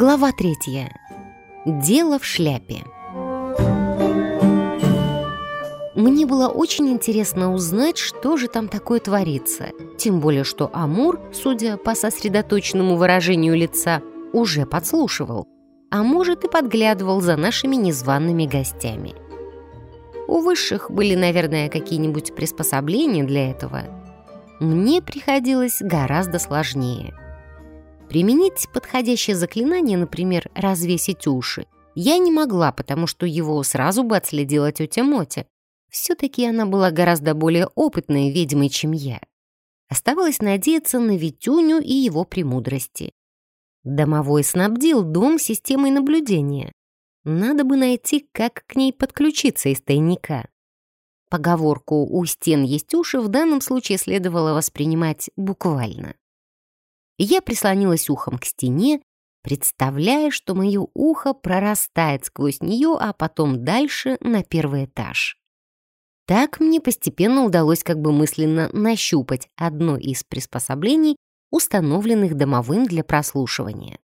Глава третья. Дело в шляпе. Мне было очень интересно узнать, что же там такое творится. Тем более, что Амур, судя по сосредоточенному выражению лица, уже подслушивал. А может и подглядывал за нашими незваными гостями. У высших были, наверное, какие-нибудь приспособления для этого. Мне приходилось гораздо сложнее – Применить подходящее заклинание, например, развесить уши, я не могла, потому что его сразу бы отследила тетя Мотя. Все-таки она была гораздо более опытной ведьмой, чем я. Оставалось надеяться на Витюню и его премудрости. Домовой снабдил дом системой наблюдения. Надо бы найти, как к ней подключиться из тайника. Поговорку «у стен есть уши» в данном случае следовало воспринимать буквально. Я прислонилась ухом к стене, представляя, что мое ухо прорастает сквозь нее, а потом дальше на первый этаж. Так мне постепенно удалось как бы мысленно нащупать одно из приспособлений, установленных домовым для прослушивания.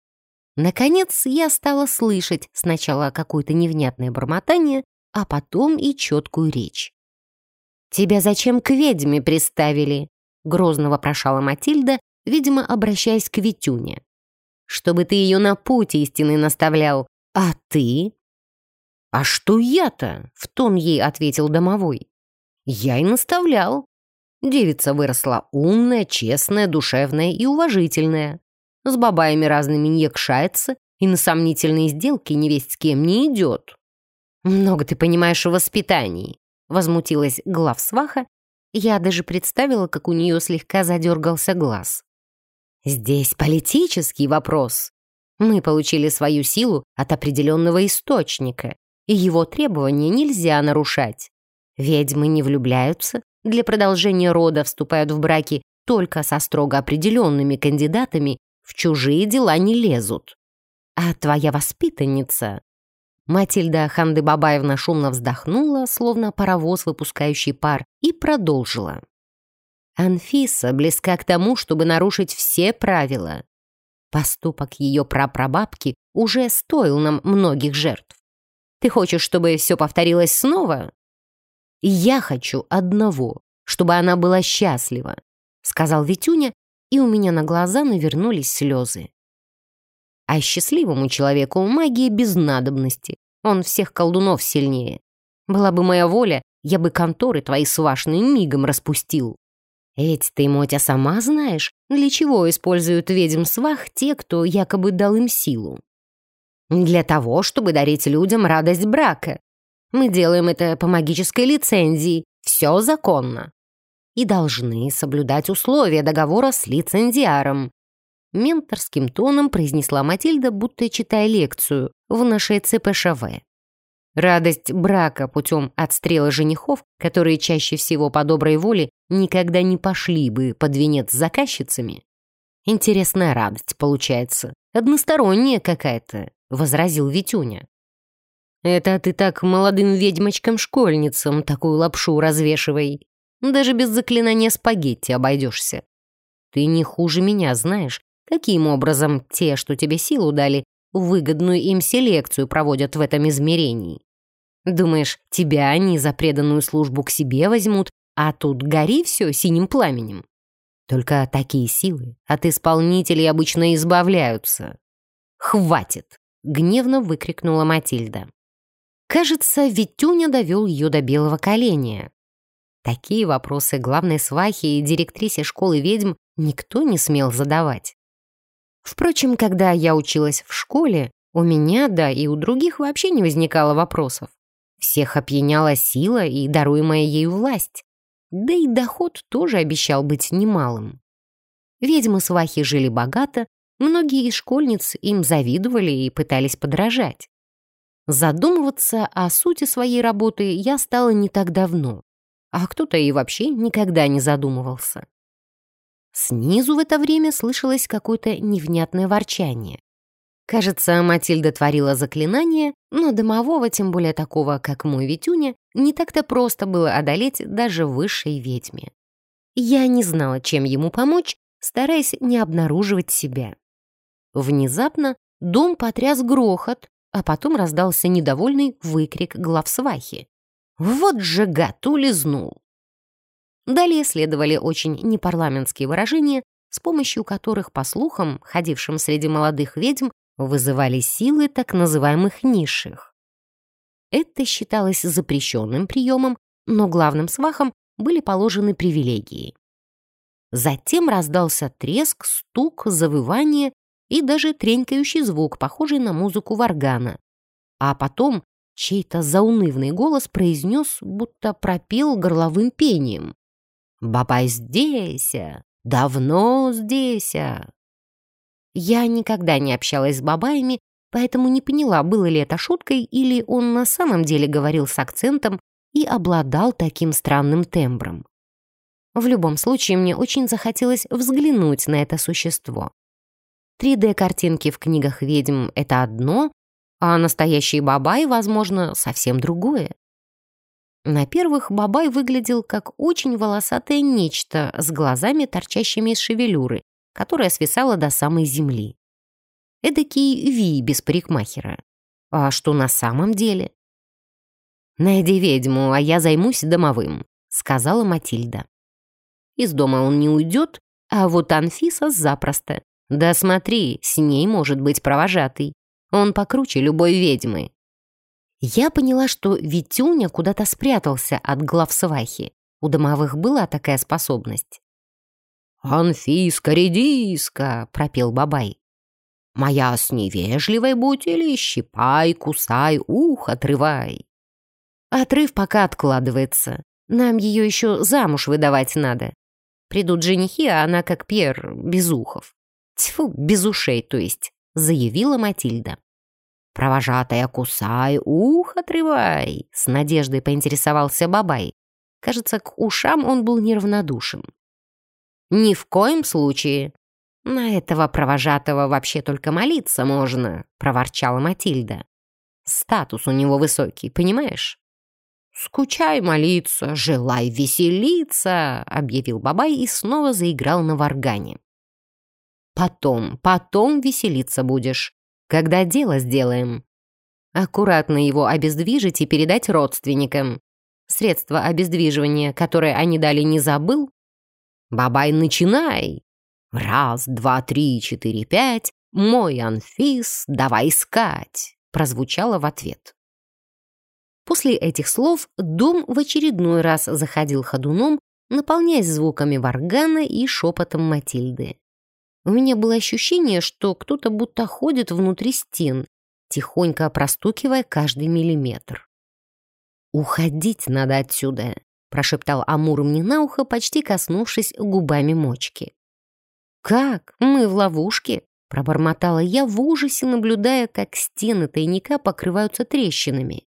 Наконец я стала слышать сначала какое-то невнятное бормотание, а потом и четкую речь. «Тебя зачем к ведьме приставили?» — грозно вопрошала Матильда, видимо, обращаясь к Витюне. «Чтобы ты ее на путь истины наставлял. А ты?» «А что я-то?» — в тон ей ответил домовой. «Я и наставлял. Девица выросла умная, честная, душевная и уважительная. С бабаями разными не якшается и на сомнительные сделки невесть с кем не идет». «Много ты понимаешь в воспитании», — возмутилась главсваха. Я даже представила, как у нее слегка задергался глаз. Здесь политический вопрос. Мы получили свою силу от определенного источника, и его требования нельзя нарушать. Ведьмы не влюбляются, для продолжения рода вступают в браки только со строго определенными кандидатами, в чужие дела не лезут. А твоя воспитанница... Матильда Ханды-Бабаевна шумно вздохнула, словно паровоз, выпускающий пар, и продолжила. Анфиса близка к тому, чтобы нарушить все правила. Поступок ее прапрабабки уже стоил нам многих жертв. Ты хочешь, чтобы все повторилось снова? Я хочу одного, чтобы она была счастлива, сказал Витюня, и у меня на глаза навернулись слезы. А счастливому человеку магия без надобности. Он всех колдунов сильнее. Была бы моя воля, я бы конторы твои свашные мигом распустил. Ведь ты, Мотя, сама знаешь, для чего используют ведьм-свах те, кто якобы дал им силу. Для того, чтобы дарить людям радость брака. Мы делаем это по магической лицензии, все законно. И должны соблюдать условия договора с лицензиаром. Менторским тоном произнесла Матильда, будто читая лекцию в нашей ЦПШВ. Радость брака путем отстрела женихов, которые чаще всего по доброй воле никогда не пошли бы под венец с заказчицами. Интересная радость получается, односторонняя какая-то, возразил Витюня. Это ты так молодым ведьмочкам-школьницам такую лапшу развешивай. Даже без заклинания спагетти обойдешься. Ты не хуже меня знаешь, каким образом те, что тебе силу дали, выгодную им селекцию проводят в этом измерении. Думаешь, тебя они за преданную службу к себе возьмут, а тут гори все синим пламенем? Только такие силы от исполнителей обычно избавляются. «Хватит!» — гневно выкрикнула Матильда. Кажется, Витюня довел ее до белого коленя. Такие вопросы главной свахе и директрисе школы ведьм никто не смел задавать. Впрочем, когда я училась в школе, у меня, да и у других вообще не возникало вопросов. Всех опьяняла сила и даруемая ею власть. Да и доход тоже обещал быть немалым. Ведьмы-свахи жили богато, многие из школьниц им завидовали и пытались подражать. Задумываться о сути своей работы я стала не так давно, а кто-то и вообще никогда не задумывался. Снизу в это время слышалось какое-то невнятное ворчание. Кажется, Матильда творила заклинание, но домового, тем более такого, как мой Витюня, не так-то просто было одолеть даже высшей ведьме. Я не знала, чем ему помочь, стараясь не обнаруживать себя. Внезапно дом потряс грохот, а потом раздался недовольный выкрик главсвахи. «Вот же гад улизнул!» Далее следовали очень непарламентские выражения, с помощью которых, по слухам, ходившим среди молодых ведьм, вызывали силы так называемых низших. Это считалось запрещенным приемом, но главным свахам были положены привилегии. Затем раздался треск, стук, завывание и даже тренькающий звук, похожий на музыку варгана. А потом чей-то заунывный голос произнес, будто пропел горловым пением. «Бабай здесь! Давно здесь!» Я никогда не общалась с бабаями, поэтому не поняла, было ли это шуткой или он на самом деле говорил с акцентом и обладал таким странным тембром. В любом случае, мне очень захотелось взглянуть на это существо. 3D-картинки в книгах ведьм — это одно, а настоящий бабай, возможно, совсем другое. На первых бабай выглядел как очень волосатое нечто с глазами, торчащими из шевелюры, которая свисала до самой земли. Эдакий Ви без парикмахера. А что на самом деле? «Найди ведьму, а я займусь домовым», — сказала Матильда. Из дома он не уйдет, а вот Анфиса запросто. Да смотри, с ней может быть провожатый. Он покруче любой ведьмы. Я поняла, что Витюня куда-то спрятался от глав свахи. У домовых была такая способность. «Анфиска, редиска!» — пропел Бабай. «Моя с невежливой будь или щипай, кусай, ух, отрывай!» Отрыв пока откладывается. Нам ее еще замуж выдавать надо. Придут женихи, а она как Пьер, без ухов. Тьфу, без ушей, то есть, заявила Матильда. «Провожатая, кусай, ух, отрывай!» С надеждой поинтересовался Бабай. Кажется, к ушам он был неравнодушен. Ни в коем случае. На этого провожатого вообще только молиться можно, проворчала Матильда. Статус у него высокий, понимаешь? «Скучай молиться, желай веселиться», — объявил Бабай и снова заиграл на варгане. «Потом, потом веселиться будешь, когда дело сделаем. Аккуратно его обездвижить и передать родственникам. Средство обездвиживания, которое они дали, не забыл, Бабай, начинай! Раз, два, три, четыре, пять. Мой Анфис, давай искать!» прозвучало в ответ. После этих слов дом в очередной раз заходил ходуном, наполняясь звуками варгана и шепотом Матильды. У меня было ощущение, что кто-то будто ходит внутри стен, тихонько простукивая каждый миллиметр. «Уходить надо отсюда», прошептал Амур мне на ухо, почти коснувшись губами мочки. «Как? Мы в ловушке?» — пробормотала я в ужасе, наблюдая, как стены тайника покрываются трещинами.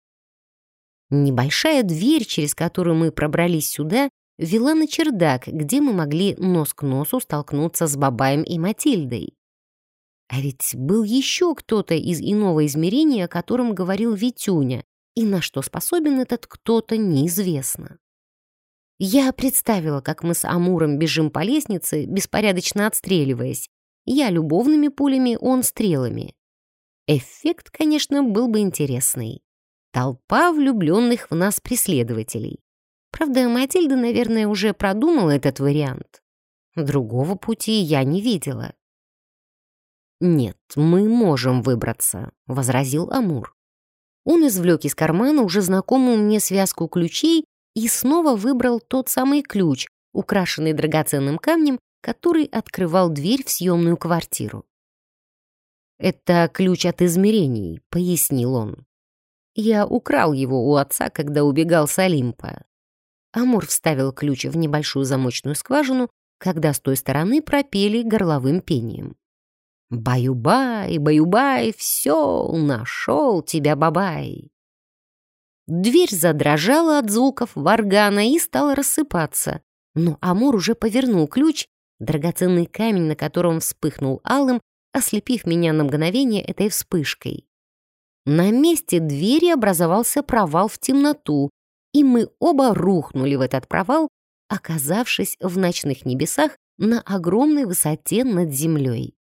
Небольшая дверь, через которую мы пробрались сюда, вела на чердак, где мы могли нос к носу столкнуться с Бабаем и Матильдой. А ведь был еще кто-то из иного измерения, о котором говорил Витюня, и на что способен этот кто-то, неизвестно. Я представила, как мы с Амуром бежим по лестнице, беспорядочно отстреливаясь. Я любовными пулями, он стрелами. Эффект, конечно, был бы интересный. Толпа влюбленных в нас преследователей. Правда, Матильда, наверное, уже продумала этот вариант. Другого пути я не видела. «Нет, мы можем выбраться», — возразил Амур. Он извлек из кармана уже знакомую мне связку ключей и снова выбрал тот самый ключ, украшенный драгоценным камнем, который открывал дверь в съемную квартиру. «Это ключ от измерений», — пояснил он. «Я украл его у отца, когда убегал с Олимпа». Амур вставил ключ в небольшую замочную скважину, когда с той стороны пропели горловым пением. «Баю-бай, баю-бай, все, нашел тебя, бабай!» Дверь задрожала от звуков варгана и стала рассыпаться. Но Амур уже повернул ключ, драгоценный камень, на котором вспыхнул алым, ослепив меня на мгновение этой вспышкой. На месте двери образовался провал в темноту, и мы оба рухнули в этот провал, оказавшись в ночных небесах на огромной высоте над землей.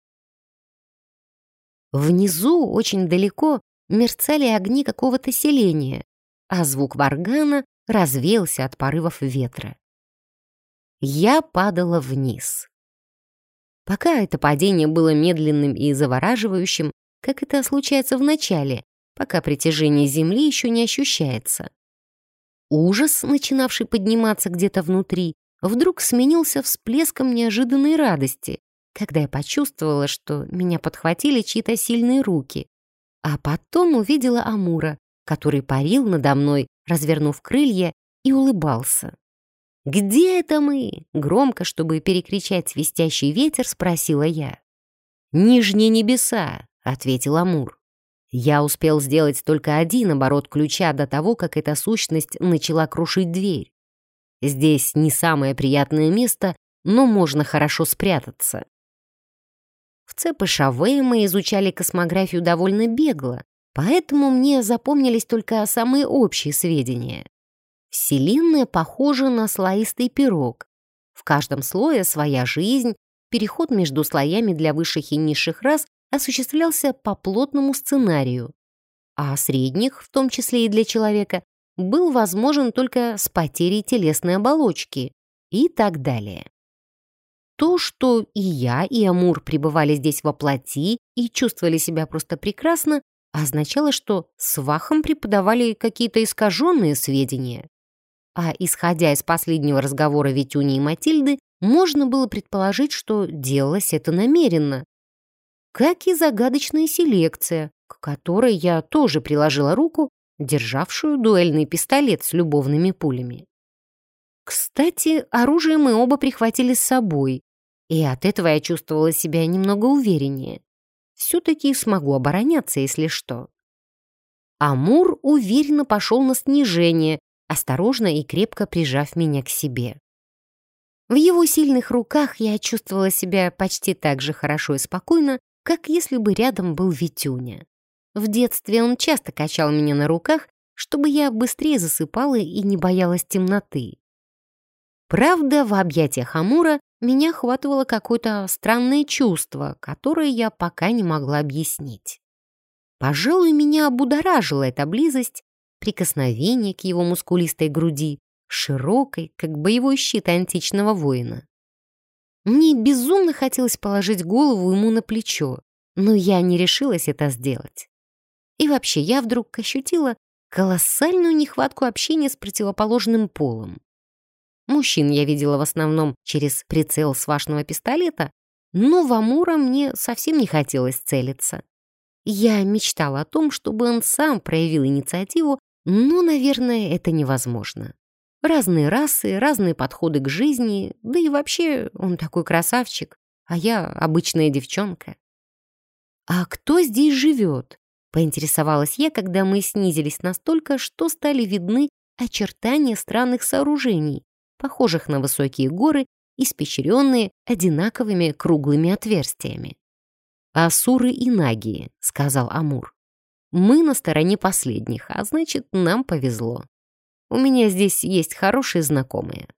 Внизу, очень далеко, мерцали огни какого-то селения, а звук варгана развеялся от порывов ветра. Я падала вниз. Пока это падение было медленным и завораживающим, как это случается в начале, пока притяжение Земли еще не ощущается. Ужас, начинавший подниматься где-то внутри, вдруг сменился всплеском неожиданной радости, когда я почувствовала, что меня подхватили чьи-то сильные руки, а потом увидела Амура, который парил надо мной, развернув крылья, и улыбался. «Где это мы?» — громко, чтобы перекричать свистящий ветер, спросила я. «Нижние небеса», — ответил Амур. Я успел сделать только один оборот ключа до того, как эта сущность начала крушить дверь. Здесь не самое приятное место, но можно хорошо спрятаться. В ЦПШВ мы изучали космографию довольно бегло, поэтому мне запомнились только самые общие сведения. Вселенная похожа на слоистый пирог. В каждом слое своя жизнь, переход между слоями для высших и низших рас осуществлялся по плотному сценарию, а средних, в том числе и для человека, был возможен только с потерей телесной оболочки и так далее. То, что и я, и Амур пребывали здесь во плоти и чувствовали себя просто прекрасно, означало, что свахам преподавали какие-то искаженные сведения. А исходя из последнего разговора Витюни и Матильды, можно было предположить, что делалось это намеренно, как и загадочная селекция, к которой я тоже приложила руку, державшую дуэльный пистолет с любовными пулями. Кстати, оружие мы оба прихватили с собой, и от этого я чувствовала себя немного увереннее. Все-таки смогу обороняться, если что. Амур уверенно пошел на снижение, осторожно и крепко прижав меня к себе. В его сильных руках я чувствовала себя почти так же хорошо и спокойно, как если бы рядом был Витюня. В детстве он часто качал меня на руках, чтобы я быстрее засыпала и не боялась темноты. Правда, в объятиях Амура меня охватывало какое-то странное чувство, которое я пока не могла объяснить. Пожалуй, меня обудоражила эта близость, прикосновение к его мускулистой груди, широкой, как боевой щит античного воина. Мне безумно хотелось положить голову ему на плечо, но я не решилась это сделать. И вообще, я вдруг ощутила колоссальную нехватку общения с противоположным полом. Мужчин я видела в основном через прицел свашного пистолета, но в Амура мне совсем не хотелось целиться. Я мечтала о том, чтобы он сам проявил инициативу, но, наверное, это невозможно. Разные расы, разные подходы к жизни, да и вообще он такой красавчик, а я обычная девчонка. «А кто здесь живет?» — поинтересовалась я, когда мы снизились настолько, что стали видны очертания странных сооружений, похожих на высокие горы, испещренные одинаковыми круглыми отверстиями. «Асуры и Нагии», — сказал Амур. «Мы на стороне последних, а значит, нам повезло». У меня здесь есть хорошие знакомые».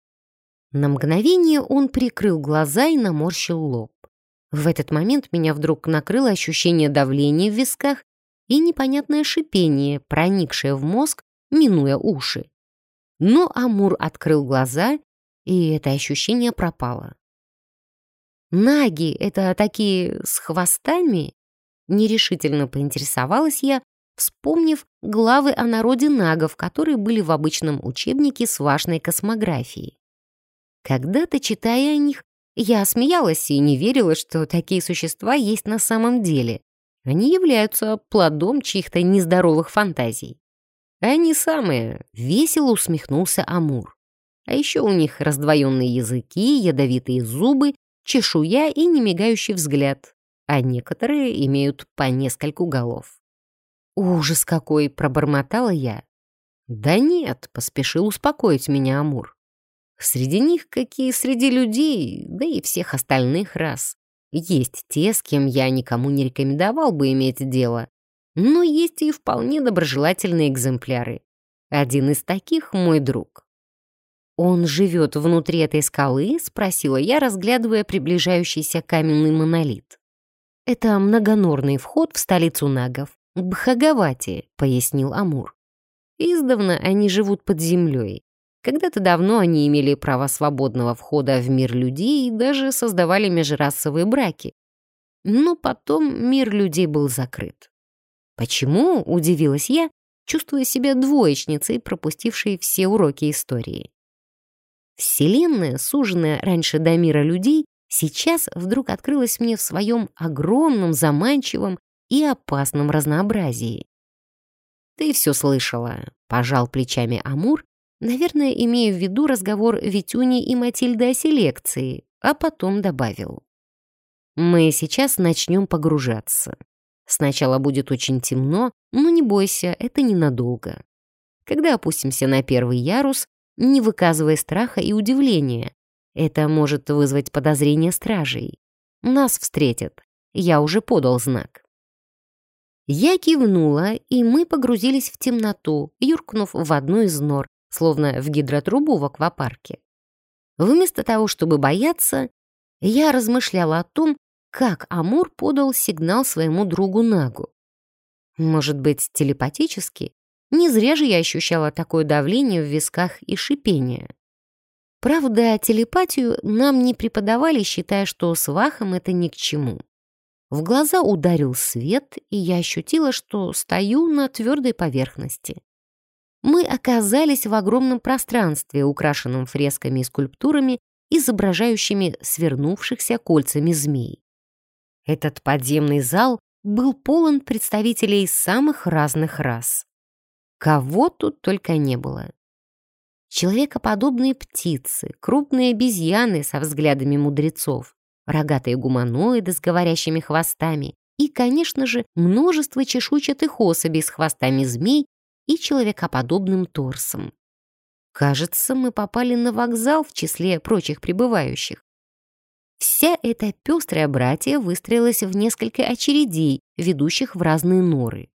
На мгновение он прикрыл глаза и наморщил лоб. В этот момент меня вдруг накрыло ощущение давления в висках и непонятное шипение, проникшее в мозг, минуя уши. Но Амур открыл глаза, и это ощущение пропало. «Наги — это такие с хвостами?» Нерешительно поинтересовалась я, вспомнив главы о народе нагов, которые были в обычном учебнике с важной космографией. Когда-то, читая о них, я смеялась и не верила, что такие существа есть на самом деле. Они являются плодом чьих-то нездоровых фантазий. Они самые, весело усмехнулся Амур. А еще у них раздвоенные языки, ядовитые зубы, чешуя и немигающий взгляд, а некоторые имеют по нескольку голов. «Ужас какой!» — пробормотала я. «Да нет», — поспешил успокоить меня Амур. «Среди них, какие среди людей, да и всех остальных рас. Есть те, с кем я никому не рекомендовал бы иметь дело, но есть и вполне доброжелательные экземпляры. Один из таких — мой друг». «Он живет внутри этой скалы?» — спросила я, разглядывая приближающийся каменный монолит. Это многонорный вход в столицу нагов. Бхагавати, пояснил Амур. Издавна они живут под землей. Когда-то давно они имели право свободного входа в мир людей и даже создавали межрасовые браки. Но потом мир людей был закрыт. Почему, удивилась я, чувствуя себя двоечницей, пропустившей все уроки истории. Вселенная, суженная раньше до мира людей, сейчас вдруг открылась мне в своем огромном, заманчивом и опасном разнообразии. «Ты все слышала», — пожал плечами Амур, наверное, имея в виду разговор Витюни и Матильды о селекции, а потом добавил. «Мы сейчас начнем погружаться. Сначала будет очень темно, но не бойся, это ненадолго. Когда опустимся на первый ярус, не выказывая страха и удивления. Это может вызвать подозрение стражей. Нас встретят. Я уже подал знак. Я кивнула, и мы погрузились в темноту, юркнув в одну из нор, словно в гидротрубу в аквапарке. Вместо того, чтобы бояться, я размышляла о том, как Амур подал сигнал своему другу Нагу. Может быть, телепатически? Не зря же я ощущала такое давление в висках и шипение. Правда, телепатию нам не преподавали, считая, что с Вахом это ни к чему. В глаза ударил свет, и я ощутила, что стою на твердой поверхности. Мы оказались в огромном пространстве, украшенном фресками и скульптурами, изображающими свернувшихся кольцами змей. Этот подземный зал был полон представителей самых разных рас. Кого тут только не было. Человекоподобные птицы, крупные обезьяны со взглядами мудрецов, рогатые гуманоиды с говорящими хвостами и, конечно же, множество чешуйчатых особей с хвостами змей и человекоподобным торсом. Кажется, мы попали на вокзал в числе прочих прибывающих. Вся эта пестрая братья выстроилась в несколько очередей, ведущих в разные норы.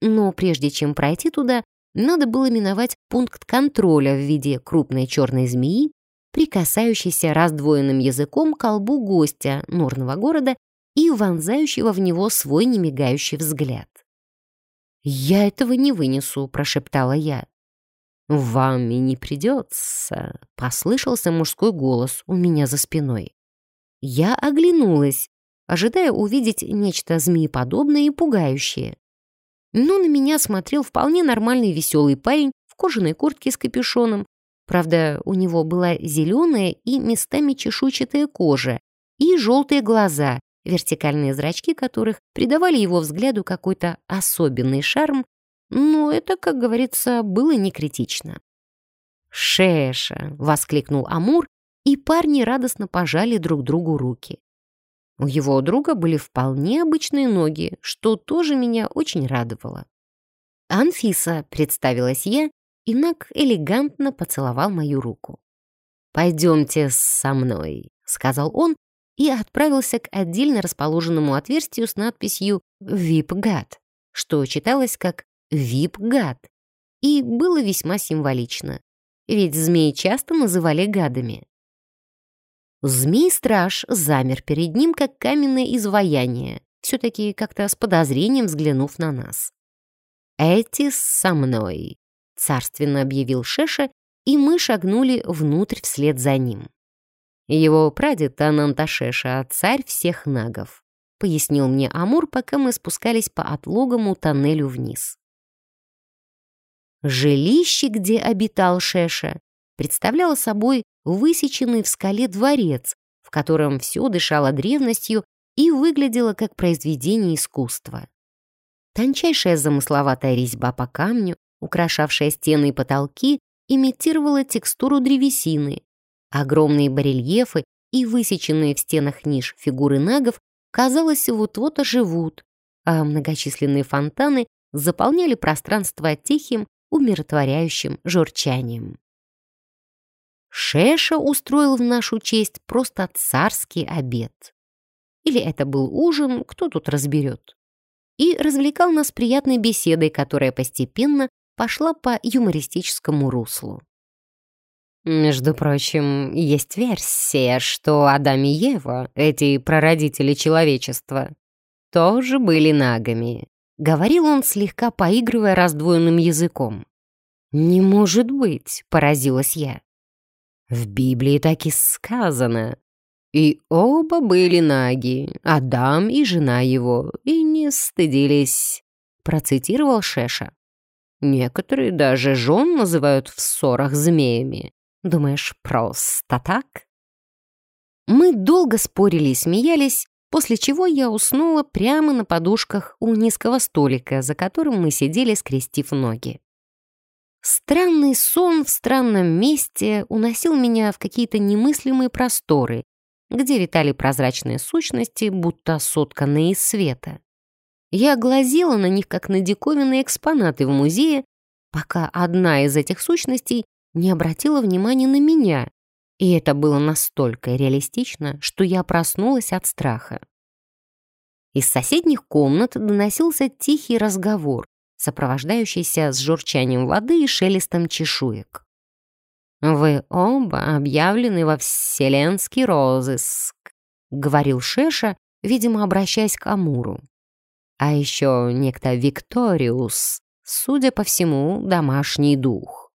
Но прежде чем пройти туда, надо было миновать пункт контроля в виде крупной черной змеи, прикасающейся раздвоенным языком к колбу гостя норного города и вонзающего в него свой немигающий взгляд. «Я этого не вынесу», — прошептала я. «Вам и не придется», — послышался мужской голос у меня за спиной. Я оглянулась, ожидая увидеть нечто змееподобное и пугающее но на меня смотрел вполне нормальный веселый парень в кожаной куртке с капюшоном. Правда, у него была зеленая и местами чешуйчатая кожа и желтые глаза, вертикальные зрачки которых придавали его взгляду какой-то особенный шарм, но это, как говорится, было не критично. «Шеша!» — воскликнул Амур, и парни радостно пожали друг другу руки. У его друга были вполне обычные ноги, что тоже меня очень радовало. «Анфиса», — представилась я, и Нак элегантно поцеловал мою руку. «Пойдемте со мной», — сказал он и отправился к отдельно расположенному отверстию с надписью «Вип-гад», что читалось как «Вип-гад», и было весьма символично, ведь змеи часто называли гадами. Змей-страж замер перед ним, как каменное изваяние, все-таки как-то с подозрением взглянув на нас. «Эти со мной», — царственно объявил Шеша, и мы шагнули внутрь вслед за ним. Его прадед Ананташеша, царь всех нагов, пояснил мне Амур, пока мы спускались по отлогому тоннелю вниз. Жилище, где обитал Шеша, представляло собой высеченный в скале дворец, в котором все дышало древностью и выглядело как произведение искусства. Тончайшая замысловатая резьба по камню, украшавшая стены и потолки, имитировала текстуру древесины. Огромные барельефы и высеченные в стенах ниш фигуры нагов, казалось, вот-вот оживут, а многочисленные фонтаны заполняли пространство тихим, умиротворяющим журчанием. Шеша устроил в нашу честь просто царский обед. Или это был ужин, кто тут разберет. И развлекал нас приятной беседой, которая постепенно пошла по юмористическому руслу. Между прочим, есть версия, что Адам и Ева — эти прародители человечества. тоже были нагами. Говорил он, слегка поигрывая раздвоенным языком. «Не может быть!» — поразилась я. «В Библии так и сказано. И оба были наги, Адам и жена его, и не стыдились», — процитировал Шеша. «Некоторые даже жен называют в ссорах змеями. Думаешь, просто так?» Мы долго спорили и смеялись, после чего я уснула прямо на подушках у низкого столика, за которым мы сидели, скрестив ноги. Странный сон в странном месте уносил меня в какие-то немыслимые просторы, где витали прозрачные сущности, будто сотканные из света. Я глазела на них, как на диковинные экспонаты в музее, пока одна из этих сущностей не обратила внимания на меня, и это было настолько реалистично, что я проснулась от страха. Из соседних комнат доносился тихий разговор, сопровождающийся с журчанием воды и шелестом чешуек. «Вы оба объявлены во вселенский розыск», — говорил Шеша, видимо, обращаясь к Амуру. «А еще некто Викториус, судя по всему, домашний дух».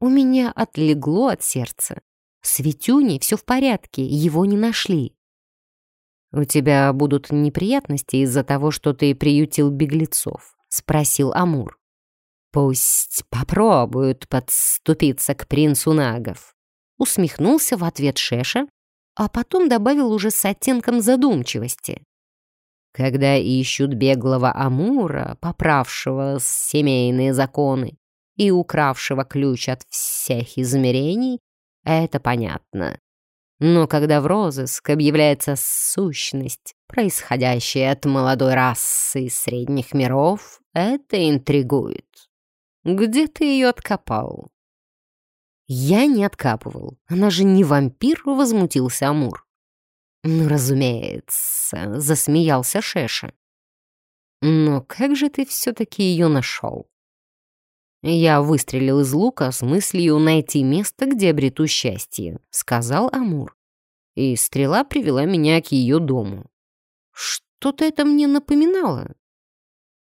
У меня отлегло от сердца. С Витюней все в порядке, его не нашли. «У тебя будут неприятности из-за того, что ты приютил беглецов?» — спросил Амур. «Пусть попробуют подступиться к принцу Нагов», — усмехнулся в ответ Шеша, а потом добавил уже с оттенком задумчивости. «Когда ищут беглого Амура, поправшего семейные законы и укравшего ключ от всех измерений, это понятно. Но когда в розыск объявляется сущность, происходящая от молодой расы средних миров, это интригует. Где ты ее откопал? Я не откапывал. Она же не вампир, возмутился Амур. Ну, разумеется, засмеялся Шеша. Но как же ты все-таки ее нашел? «Я выстрелил из лука с мыслью найти место, где обрету счастье», — сказал Амур. И стрела привела меня к ее дому. Что-то это мне напоминало.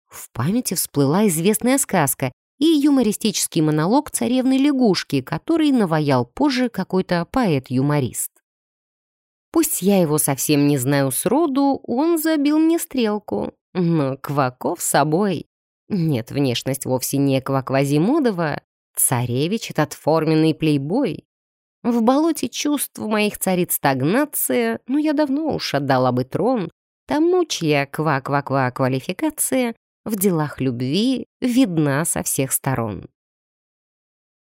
В памяти всплыла известная сказка и юмористический монолог царевны лягушки, который наваял позже какой-то поэт-юморист. Пусть я его совсем не знаю сроду, он забил мне стрелку, но Кваков собой. Нет, внешность вовсе не квак-Вазимодова. Царевич — этот форменный плейбой. В болоте чувств моих царит стагнация, но я давно уж отдала бы трон тому, чья ква-ква-ква квалификация в делах любви видна со всех сторон.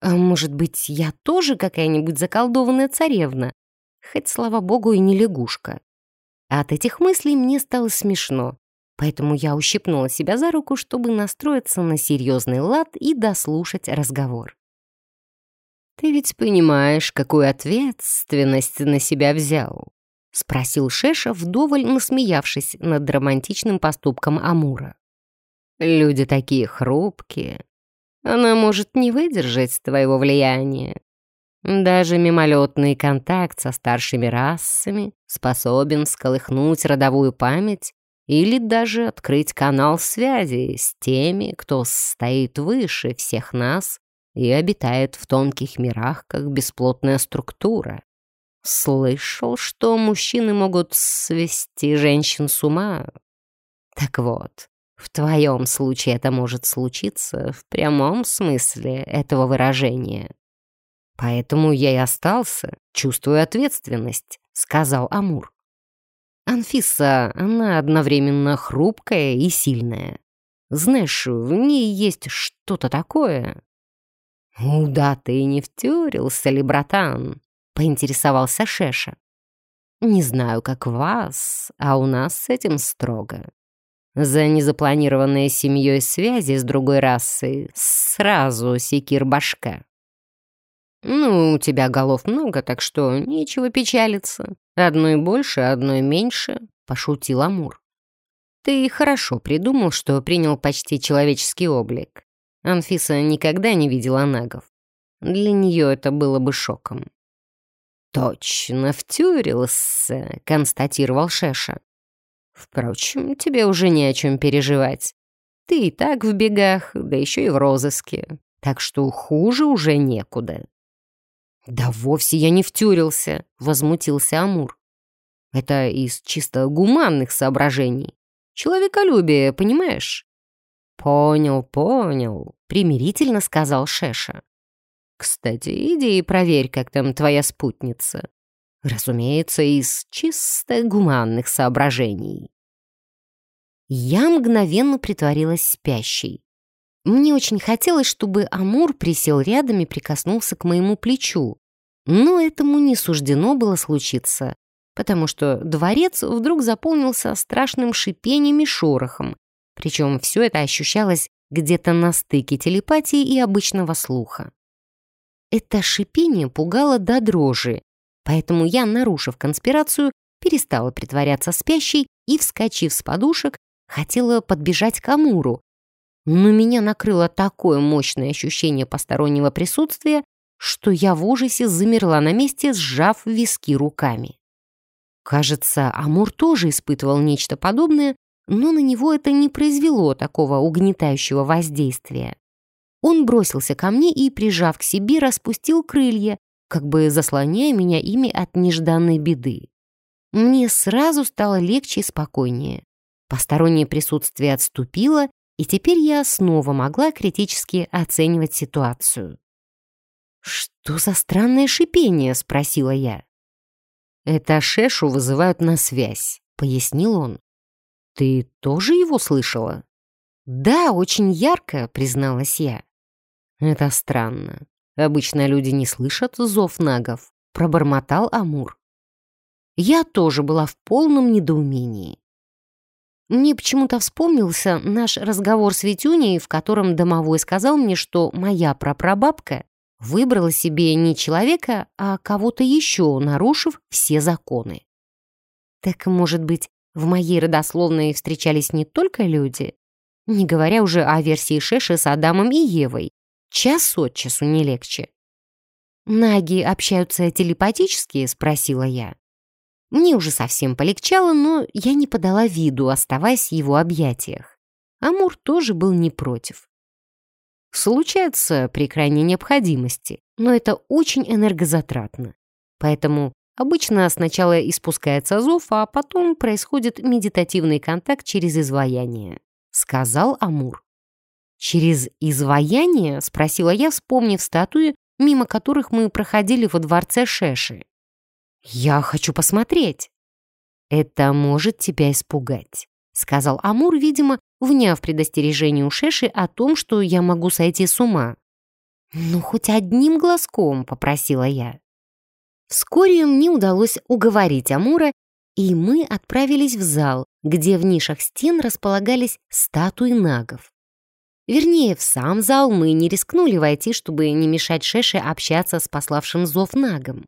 А может быть, я тоже какая-нибудь заколдованная царевна? Хоть, слава богу, и не лягушка. От этих мыслей мне стало смешно поэтому я ущипнула себя за руку, чтобы настроиться на серьезный лад и дослушать разговор. «Ты ведь понимаешь, какую ответственность на себя взял?» — спросил Шеша, вдоволь насмеявшись над романтичным поступком Амура. «Люди такие хрупкие. Она может не выдержать твоего влияния. Даже мимолетный контакт со старшими расами способен сколыхнуть родовую память или даже открыть канал связи с теми, кто стоит выше всех нас и обитает в тонких мирах, как бесплотная структура. Слышал, что мужчины могут свести женщин с ума. Так вот, в твоем случае это может случиться в прямом смысле этого выражения. Поэтому я и остался, чувствую ответственность, сказал Амур. Анфиса, она одновременно хрупкая и сильная. Знаешь, в ней есть что-то такое. «Да ты не втюрился ли, братан?» — поинтересовался Шеша. «Не знаю, как вас, а у нас с этим строго. За незапланированные семьей связи с другой расой сразу секир башка. «Ну, у тебя голов много, так что нечего печалиться. Одной больше, одной меньше», — пошутил Амур. «Ты хорошо придумал, что принял почти человеческий облик. Анфиса никогда не видела нагов. Для нее это было бы шоком». «Точно втюрился», — констатировал Шеша. Впрочем, тебе уже не о чем переживать. Ты и так в бегах, да еще и в розыске. Так что хуже уже некуда». «Да вовсе я не втюрился», — возмутился Амур. «Это из чисто гуманных соображений. Человеколюбие, понимаешь?» «Понял, понял», — примирительно сказал Шеша. «Кстати, иди и проверь, как там твоя спутница. Разумеется, из чисто гуманных соображений». Я мгновенно притворилась спящей. Мне очень хотелось, чтобы Амур присел рядом и прикоснулся к моему плечу. Но этому не суждено было случиться, потому что дворец вдруг заполнился страшным шипением и шорохом, причем все это ощущалось где-то на стыке телепатии и обычного слуха. Это шипение пугало до дрожи, поэтому я, нарушив конспирацию, перестала притворяться спящей и, вскочив с подушек, хотела подбежать к Амуру, но меня накрыло такое мощное ощущение постороннего присутствия, что я в ужасе замерла на месте, сжав виски руками. Кажется, Амур тоже испытывал нечто подобное, но на него это не произвело такого угнетающего воздействия. Он бросился ко мне и, прижав к себе, распустил крылья, как бы заслоняя меня ими от нежданной беды. Мне сразу стало легче и спокойнее. Постороннее присутствие отступило, и теперь я снова могла критически оценивать ситуацию. «Что за странное шипение?» — спросила я. «Это Шешу вызывают на связь», — пояснил он. «Ты тоже его слышала?» «Да, очень ярко», — призналась я. «Это странно. Обычно люди не слышат зов нагов», — пробормотал Амур. Я тоже была в полном недоумении. Мне почему-то вспомнился наш разговор с Витюней, в котором домовой сказал мне, что моя прапрабабка выбрала себе не человека, а кого-то еще, нарушив все законы. Так, может быть, в моей родословной встречались не только люди, не говоря уже о версии Шеши с Адамом и Евой. Час от часу не легче. «Наги общаются телепатически?» — спросила я. Мне уже совсем полегчало, но я не подала виду, оставаясь в его объятиях. Амур тоже был не против. Случается при крайней необходимости, но это очень энергозатратно. Поэтому обычно сначала испускается зов, а потом происходит медитативный контакт через изваяние, сказал Амур. «Через изваяние?» — спросила я, вспомнив статуи, мимо которых мы проходили во дворце Шеши. «Я хочу посмотреть». «Это может тебя испугать», — сказал Амур, видимо, вняв предостережение у Шеши о том, что я могу сойти с ума. «Ну, хоть одним глазком», — попросила я. Вскоре мне удалось уговорить Амура, и мы отправились в зал, где в нишах стен располагались статуи нагов. Вернее, в сам зал мы не рискнули войти, чтобы не мешать Шеше общаться с пославшим зов нагом.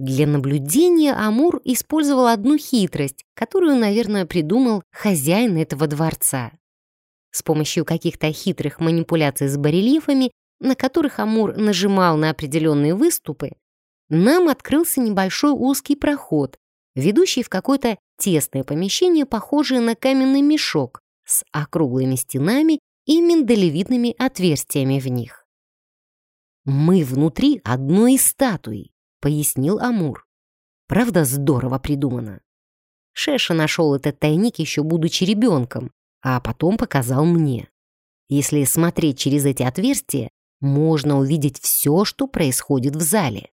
Для наблюдения Амур использовал одну хитрость, которую, наверное, придумал хозяин этого дворца. С помощью каких-то хитрых манипуляций с барельефами, на которых Амур нажимал на определенные выступы, нам открылся небольшой узкий проход, ведущий в какое-то тесное помещение, похожее на каменный мешок с округлыми стенами и миндалевидными отверстиями в них. Мы внутри одной из статуй. — пояснил Амур. Правда, здорово придумано. Шеша нашел этот тайник еще будучи ребенком, а потом показал мне. Если смотреть через эти отверстия, можно увидеть все, что происходит в зале.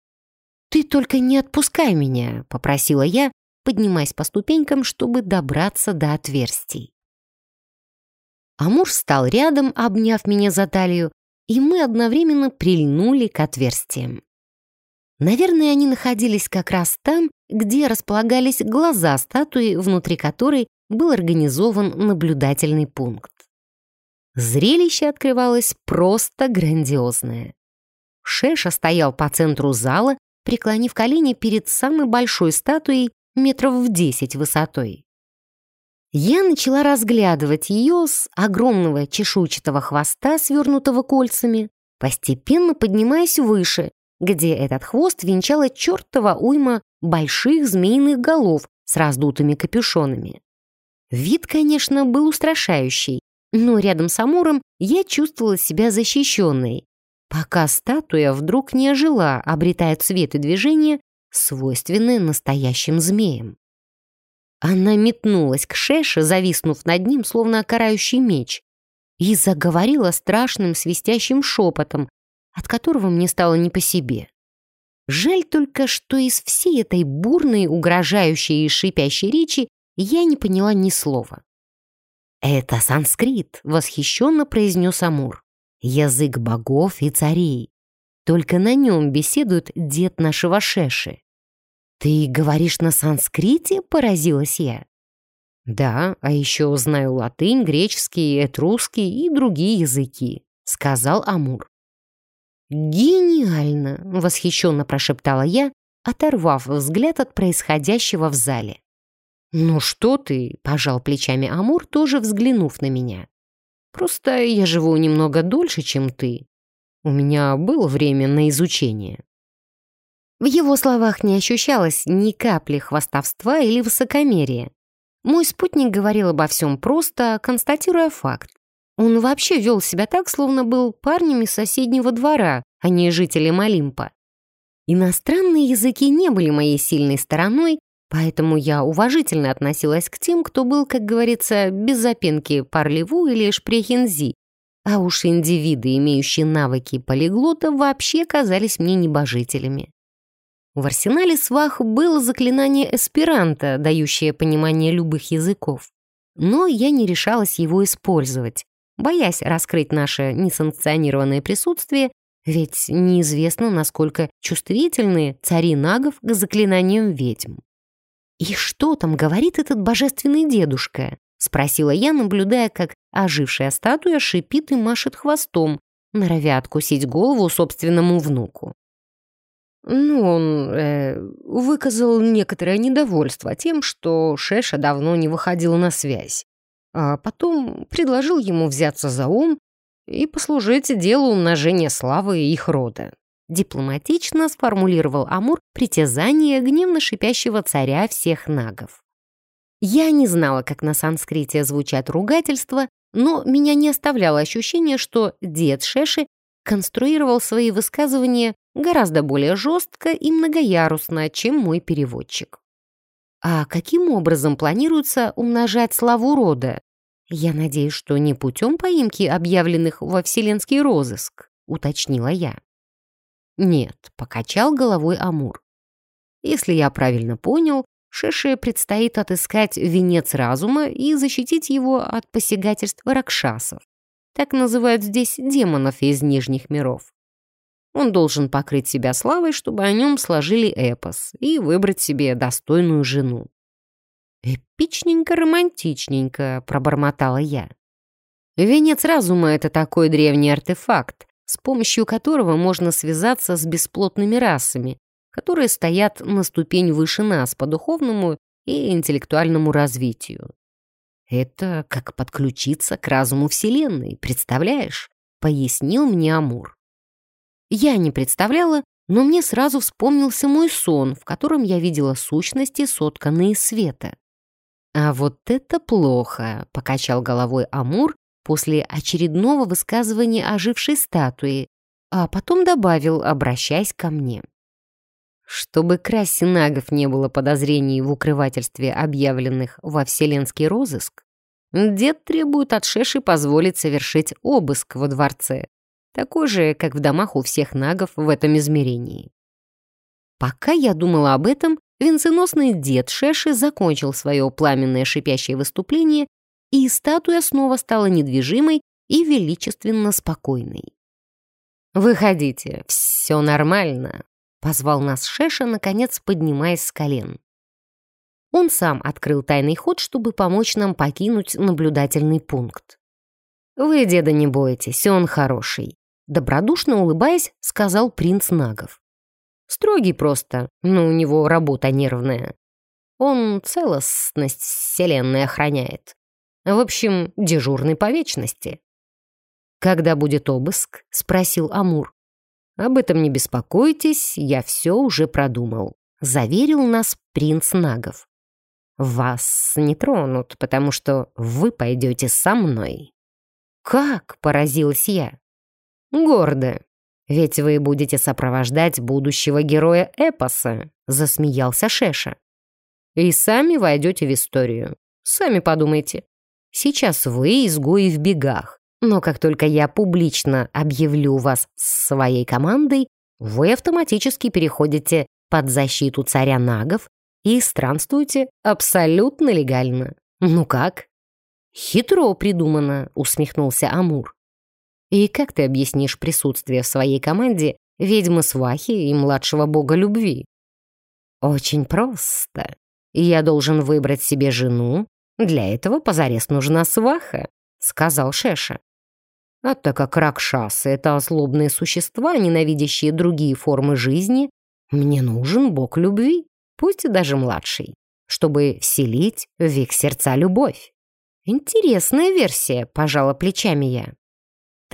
«Ты только не отпускай меня», — попросила я, поднимаясь по ступенькам, чтобы добраться до отверстий. Амур встал рядом, обняв меня за талию, и мы одновременно прильнули к отверстиям. Наверное, они находились как раз там, где располагались глаза статуи, внутри которой был организован наблюдательный пункт. Зрелище открывалось просто грандиозное. Шеша стоял по центру зала, преклонив колени перед самой большой статуей метров в десять высотой. Я начала разглядывать ее с огромного чешуйчатого хвоста, свернутого кольцами, постепенно поднимаясь выше, где этот хвост венчала чертова уйма больших змеиных голов с раздутыми капюшонами. Вид, конечно, был устрашающий, но рядом с Амуром я чувствовала себя защищенной, пока статуя вдруг не ожила, обретая цвет и движение, свойственные настоящим змеям. Она метнулась к Шеше, зависнув над ним, словно карающий меч, и заговорила страшным свистящим шепотом, от которого мне стало не по себе. Жаль только, что из всей этой бурной, угрожающей и шипящей речи я не поняла ни слова. «Это санскрит», — восхищенно произнес Амур. «Язык богов и царей. Только на нем беседует дед нашего Шеши». «Ты говоришь на санскрите?» — поразилась я. «Да, а еще знаю латынь, греческий, этрусский и другие языки», — сказал Амур. «Гениально!» — восхищенно прошептала я, оторвав взгляд от происходящего в зале. «Ну что ты?» — пожал плечами Амур, тоже взглянув на меня. «Просто я живу немного дольше, чем ты. У меня было время на изучение». В его словах не ощущалось ни капли хвастовства или высокомерия. Мой спутник говорил обо всем просто, констатируя факт. Он вообще вел себя так, словно был парнем из соседнего двора, а не жителем Олимпа. Иностранные языки не были моей сильной стороной, поэтому я уважительно относилась к тем, кто был, как говорится, без запинки парлеву или шпрехензи. А уж индивиды, имеющие навыки полиглота, вообще казались мне небожителями. В арсенале свах было заклинание эсперанто, дающее понимание любых языков. Но я не решалась его использовать, боясь раскрыть наше несанкционированное присутствие, ведь неизвестно, насколько чувствительны цари нагов к заклинаниям ведьм. «И что там говорит этот божественный дедушка?» — спросила я, наблюдая, как ожившая статуя шипит и машет хвостом, норовя откусить голову собственному внуку. Ну, он э, выказал некоторое недовольство тем, что Шеша давно не выходил на связь а потом предложил ему взяться за ум и послужить делу умножения славы их рода. Дипломатично сформулировал Амур притязание гневно шипящего царя всех нагов. Я не знала, как на санскрите звучат ругательства, но меня не оставляло ощущение, что дед Шеши конструировал свои высказывания гораздо более жестко и многоярусно, чем мой переводчик. А каким образом планируется умножать славу рода? Я надеюсь, что не путем поимки объявленных во вселенский розыск, уточнила я. Нет, покачал головой Амур. Если я правильно понял, Шеше предстоит отыскать венец разума и защитить его от посягательств ракшасов. Так называют здесь демонов из нижних миров. Он должен покрыть себя славой, чтобы о нем сложили эпос и выбрать себе достойную жену. «Эпичненько-романтичненько», — пробормотала я. Венец разума — это такой древний артефакт, с помощью которого можно связаться с бесплотными расами, которые стоят на ступень выше нас по духовному и интеллектуальному развитию. Это как подключиться к разуму Вселенной, представляешь? Пояснил мне Амур. Я не представляла, но мне сразу вспомнился мой сон, в котором я видела сущности, сотканные света. «А вот это плохо», — покачал головой Амур после очередного высказывания ожившей статуи, а потом добавил, обращаясь ко мне. Чтобы красе нагов не было подозрений в укрывательстве объявленных во вселенский розыск, дед требует от Шеши позволить совершить обыск во дворце, такой же, как в домах у всех нагов в этом измерении. Пока я думала об этом, венценосный дед Шеши закончил свое пламенное шипящее выступление, и статуя снова стала недвижимой и величественно спокойной. «Выходите, все нормально», — позвал нас Шеша, наконец поднимаясь с колен. Он сам открыл тайный ход, чтобы помочь нам покинуть наблюдательный пункт. «Вы, деда, не бойтесь, он хороший. Добродушно улыбаясь, сказал принц Нагов. Строгий просто, но у него работа нервная. Он целостность вселенной охраняет. В общем, дежурный по вечности. «Когда будет обыск?» — спросил Амур. «Об этом не беспокойтесь, я все уже продумал», — заверил нас принц Нагов. вас не тронут, потому что вы пойдете со мной». «Как?» — поразилась я. «Гордо. Ведь вы будете сопровождать будущего героя эпоса», — засмеялся Шеша. «И сами войдете в историю. Сами подумайте. Сейчас вы изгои в бегах, но как только я публично объявлю вас своей командой, вы автоматически переходите под защиту царя нагов и странствуете абсолютно легально. Ну как? Хитро придумано, усмехнулся Амур. И как ты объяснишь присутствие в своей команде ведьмы Свахи и младшего бога любви? Очень просто. Я должен выбрать себе жену. Для этого позарез нужна сваха, сказал Шеша. А так как ракшасы — это злобные существа, ненавидящие другие формы жизни, мне нужен бог любви, пусть и даже младший, чтобы вселить в их сердца любовь. Интересная версия, пожала плечами я.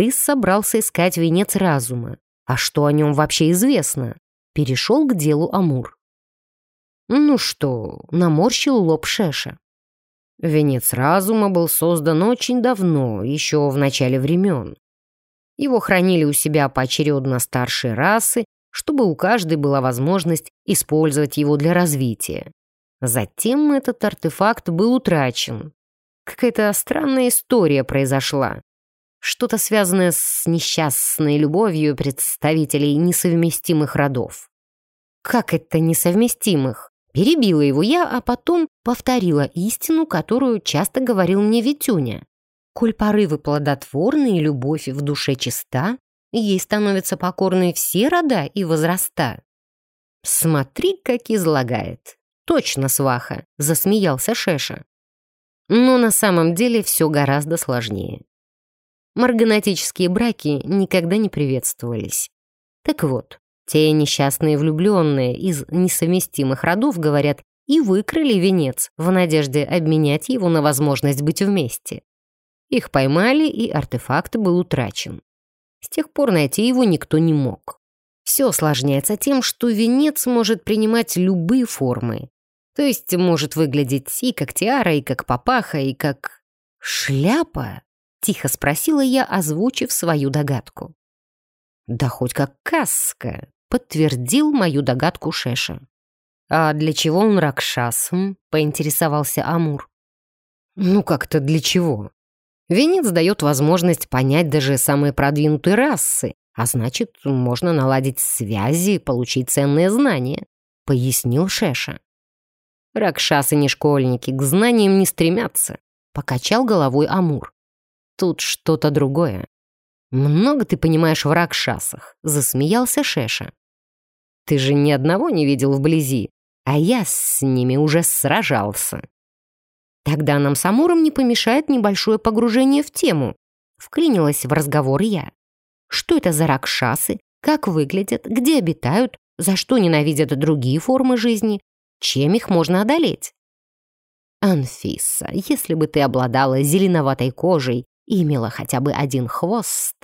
Ты собрался искать венец разума. А что о нем вообще известно? Перешел к делу Амур. Ну что, наморщил лоб Шеша. Венец разума был создан очень давно, еще в начале времен. Его хранили у себя поочередно старшие расы, чтобы у каждой была возможность использовать его для развития. Затем этот артефакт был утрачен. Какая-то странная история произошла. Что-то связанное с несчастной любовью представителей несовместимых родов. Как это несовместимых? Перебила его я, а потом повторила истину, которую часто говорил мне Витюня. Коль порывы плодотворны и любовь в душе чиста, ей становятся покорны все рода и возраста. Смотри, как излагает. Точно, сваха, засмеялся Шеша. Но на самом деле все гораздо сложнее. Марганатические браки никогда не приветствовались. Так вот, те несчастные влюбленные из несовместимых родов, говорят, и выкрали венец в надежде обменять его на возможность быть вместе. Их поймали, и артефакт был утрачен. С тех пор найти его никто не мог. Все осложняется тем, что венец может принимать любые формы. То есть может выглядеть и как тиара, и как папаха, и как... «Шляпа?» — тихо спросила я, озвучив свою догадку. «Да хоть как каска», подтвердил мою догадку Шеша. «А для чего он Ракшас?» — поинтересовался Амур. «Ну как-то для чего?» Венец дает возможность понять даже самые продвинутые расы, а значит, можно наладить связи и получить ценные знания», — пояснил Шеша. «Ракшасы не школьники, к знаниям не стремятся», — покачал головой Амур. «Тут что-то другое». «Много ты понимаешь в Ракшасах», — засмеялся Шеша. Ты же ни одного не видел вблизи, а я с ними уже сражался. Тогда нам с Амуром не помешает небольшое погружение в тему. Вклинилась в разговор я. Что это за ракшасы? Как выглядят? Где обитают? За что ненавидят другие формы жизни? Чем их можно одолеть? Анфиса, если бы ты обладала зеленоватой кожей имела хотя бы один хвост,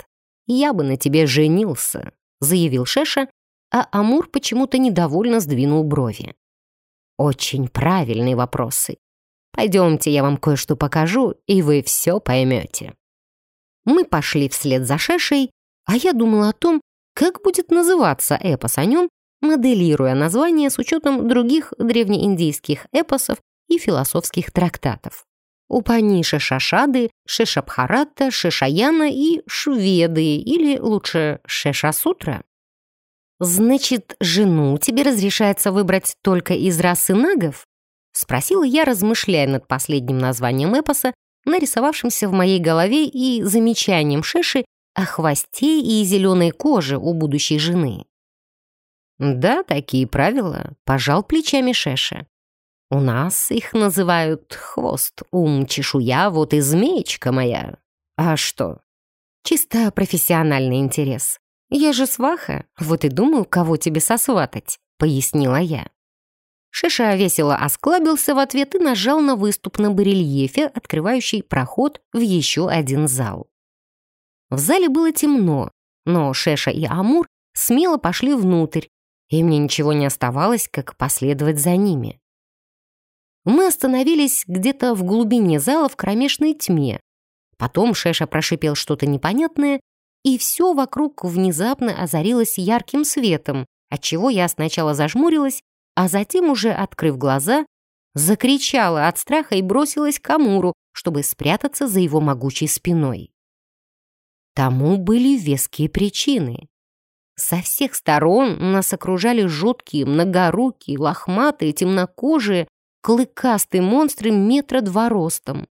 я бы на тебе женился, заявил Шеша а Амур почему-то недовольно сдвинул брови. «Очень правильные вопросы. Пойдемте, я вам кое-что покажу, и вы все поймете». Мы пошли вслед за Шешей, а я думала о том, как будет называться эпос о нем, моделируя название с учетом других древнеиндийских эпосов и философских трактатов. Упаниша Шашады, Шешабхарата, Шешаяна и Шведы, или лучше Шешасутра. «Значит, жену тебе разрешается выбрать только из расы нагов?» — спросила я, размышляя над последним названием эпоса, нарисовавшимся в моей голове и замечанием Шеши о хвосте и зеленой коже у будущей жены. «Да, такие правила», — пожал плечами Шеша. «У нас их называют хвост, ум, чешуя, вот и змеечка моя. А что?» «Чисто профессиональный интерес. «Я же сваха, вот и думаю, кого тебе сосватать», — пояснила я. Шиша весело осклабился в ответ и нажал на выступ на барельефе, открывающий проход в еще один зал. В зале было темно, но Шеша и Амур смело пошли внутрь, и мне ничего не оставалось, как последовать за ними. Мы остановились где-то в глубине зала в кромешной тьме. Потом Шеша прошипел что-то непонятное, и все вокруг внезапно озарилось ярким светом, отчего я сначала зажмурилась, а затем, уже открыв глаза, закричала от страха и бросилась к Амуру, чтобы спрятаться за его могучей спиной. Тому были веские причины. Со всех сторон нас окружали жуткие, многорукие, лохматые, темнокожие, клыкастые монстры метра два ростом.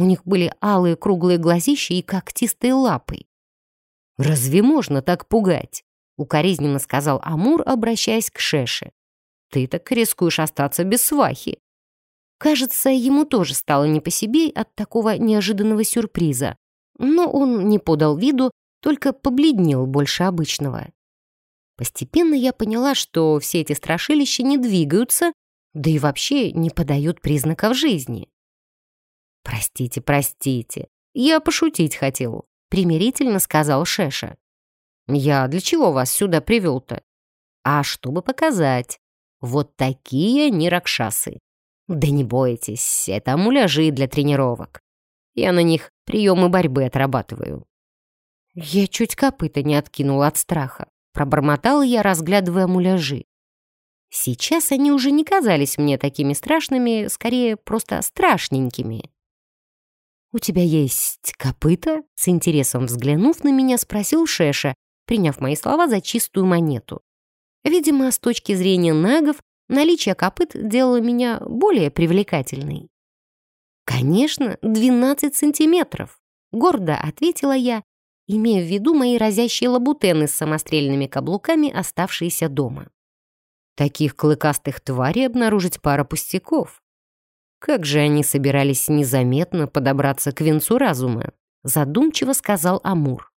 У них были алые круглые глазища и когтистые лапы. «Разве можно так пугать?» — укоризненно сказал Амур, обращаясь к Шеше. «Ты так рискуешь остаться без свахи». Кажется, ему тоже стало не по себе от такого неожиданного сюрприза. Но он не подал виду, только побледнел больше обычного. Постепенно я поняла, что все эти страшилища не двигаются, да и вообще не подают признаков жизни. «Простите, простите, я пошутить хотел», — примирительно сказал Шеша. «Я для чего вас сюда привел-то?» «А чтобы показать. Вот такие не ракшасы. Да не бойтесь, это муляжи для тренировок. Я на них приемы борьбы отрабатываю». Я чуть копыта не откинула от страха. Пробормотала я, разглядывая муляжи. Сейчас они уже не казались мне такими страшными, скорее просто страшненькими. «У тебя есть копыта?» — с интересом взглянув на меня, спросил Шеша, приняв мои слова за чистую монету. Видимо, с точки зрения нагов, наличие копыт делало меня более привлекательной. «Конечно, 12 сантиметров», — гордо ответила я, имея в виду мои разящие лабутены с самострельными каблуками, оставшиеся дома. Таких клыкастых тварей обнаружить пара пустяков. Как же они собирались незаметно подобраться к венцу разума? Задумчиво сказал Амур.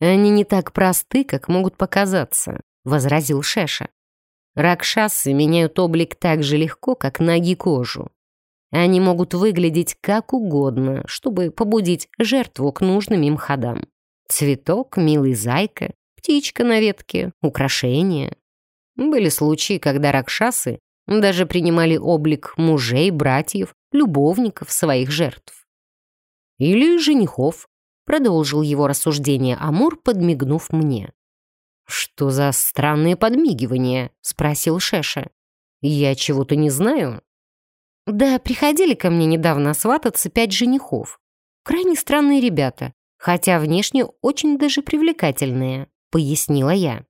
«Они не так просты, как могут показаться», — возразил Шеша. «Ракшасы меняют облик так же легко, как ноги кожу. Они могут выглядеть как угодно, чтобы побудить жертву к нужным им ходам. Цветок, милый зайка, птичка на ветке, украшение. Были случаи, когда ракшасы даже принимали облик мужей, братьев, любовников своих жертв. Или женихов, продолжил его рассуждение Амур, подмигнув мне. «Что за странные подмигивания?» — спросил Шеша. «Я чего-то не знаю?» Да, приходили ко мне недавно свататься пять женихов. Крайне странные ребята, хотя внешне очень даже привлекательные, пояснила я.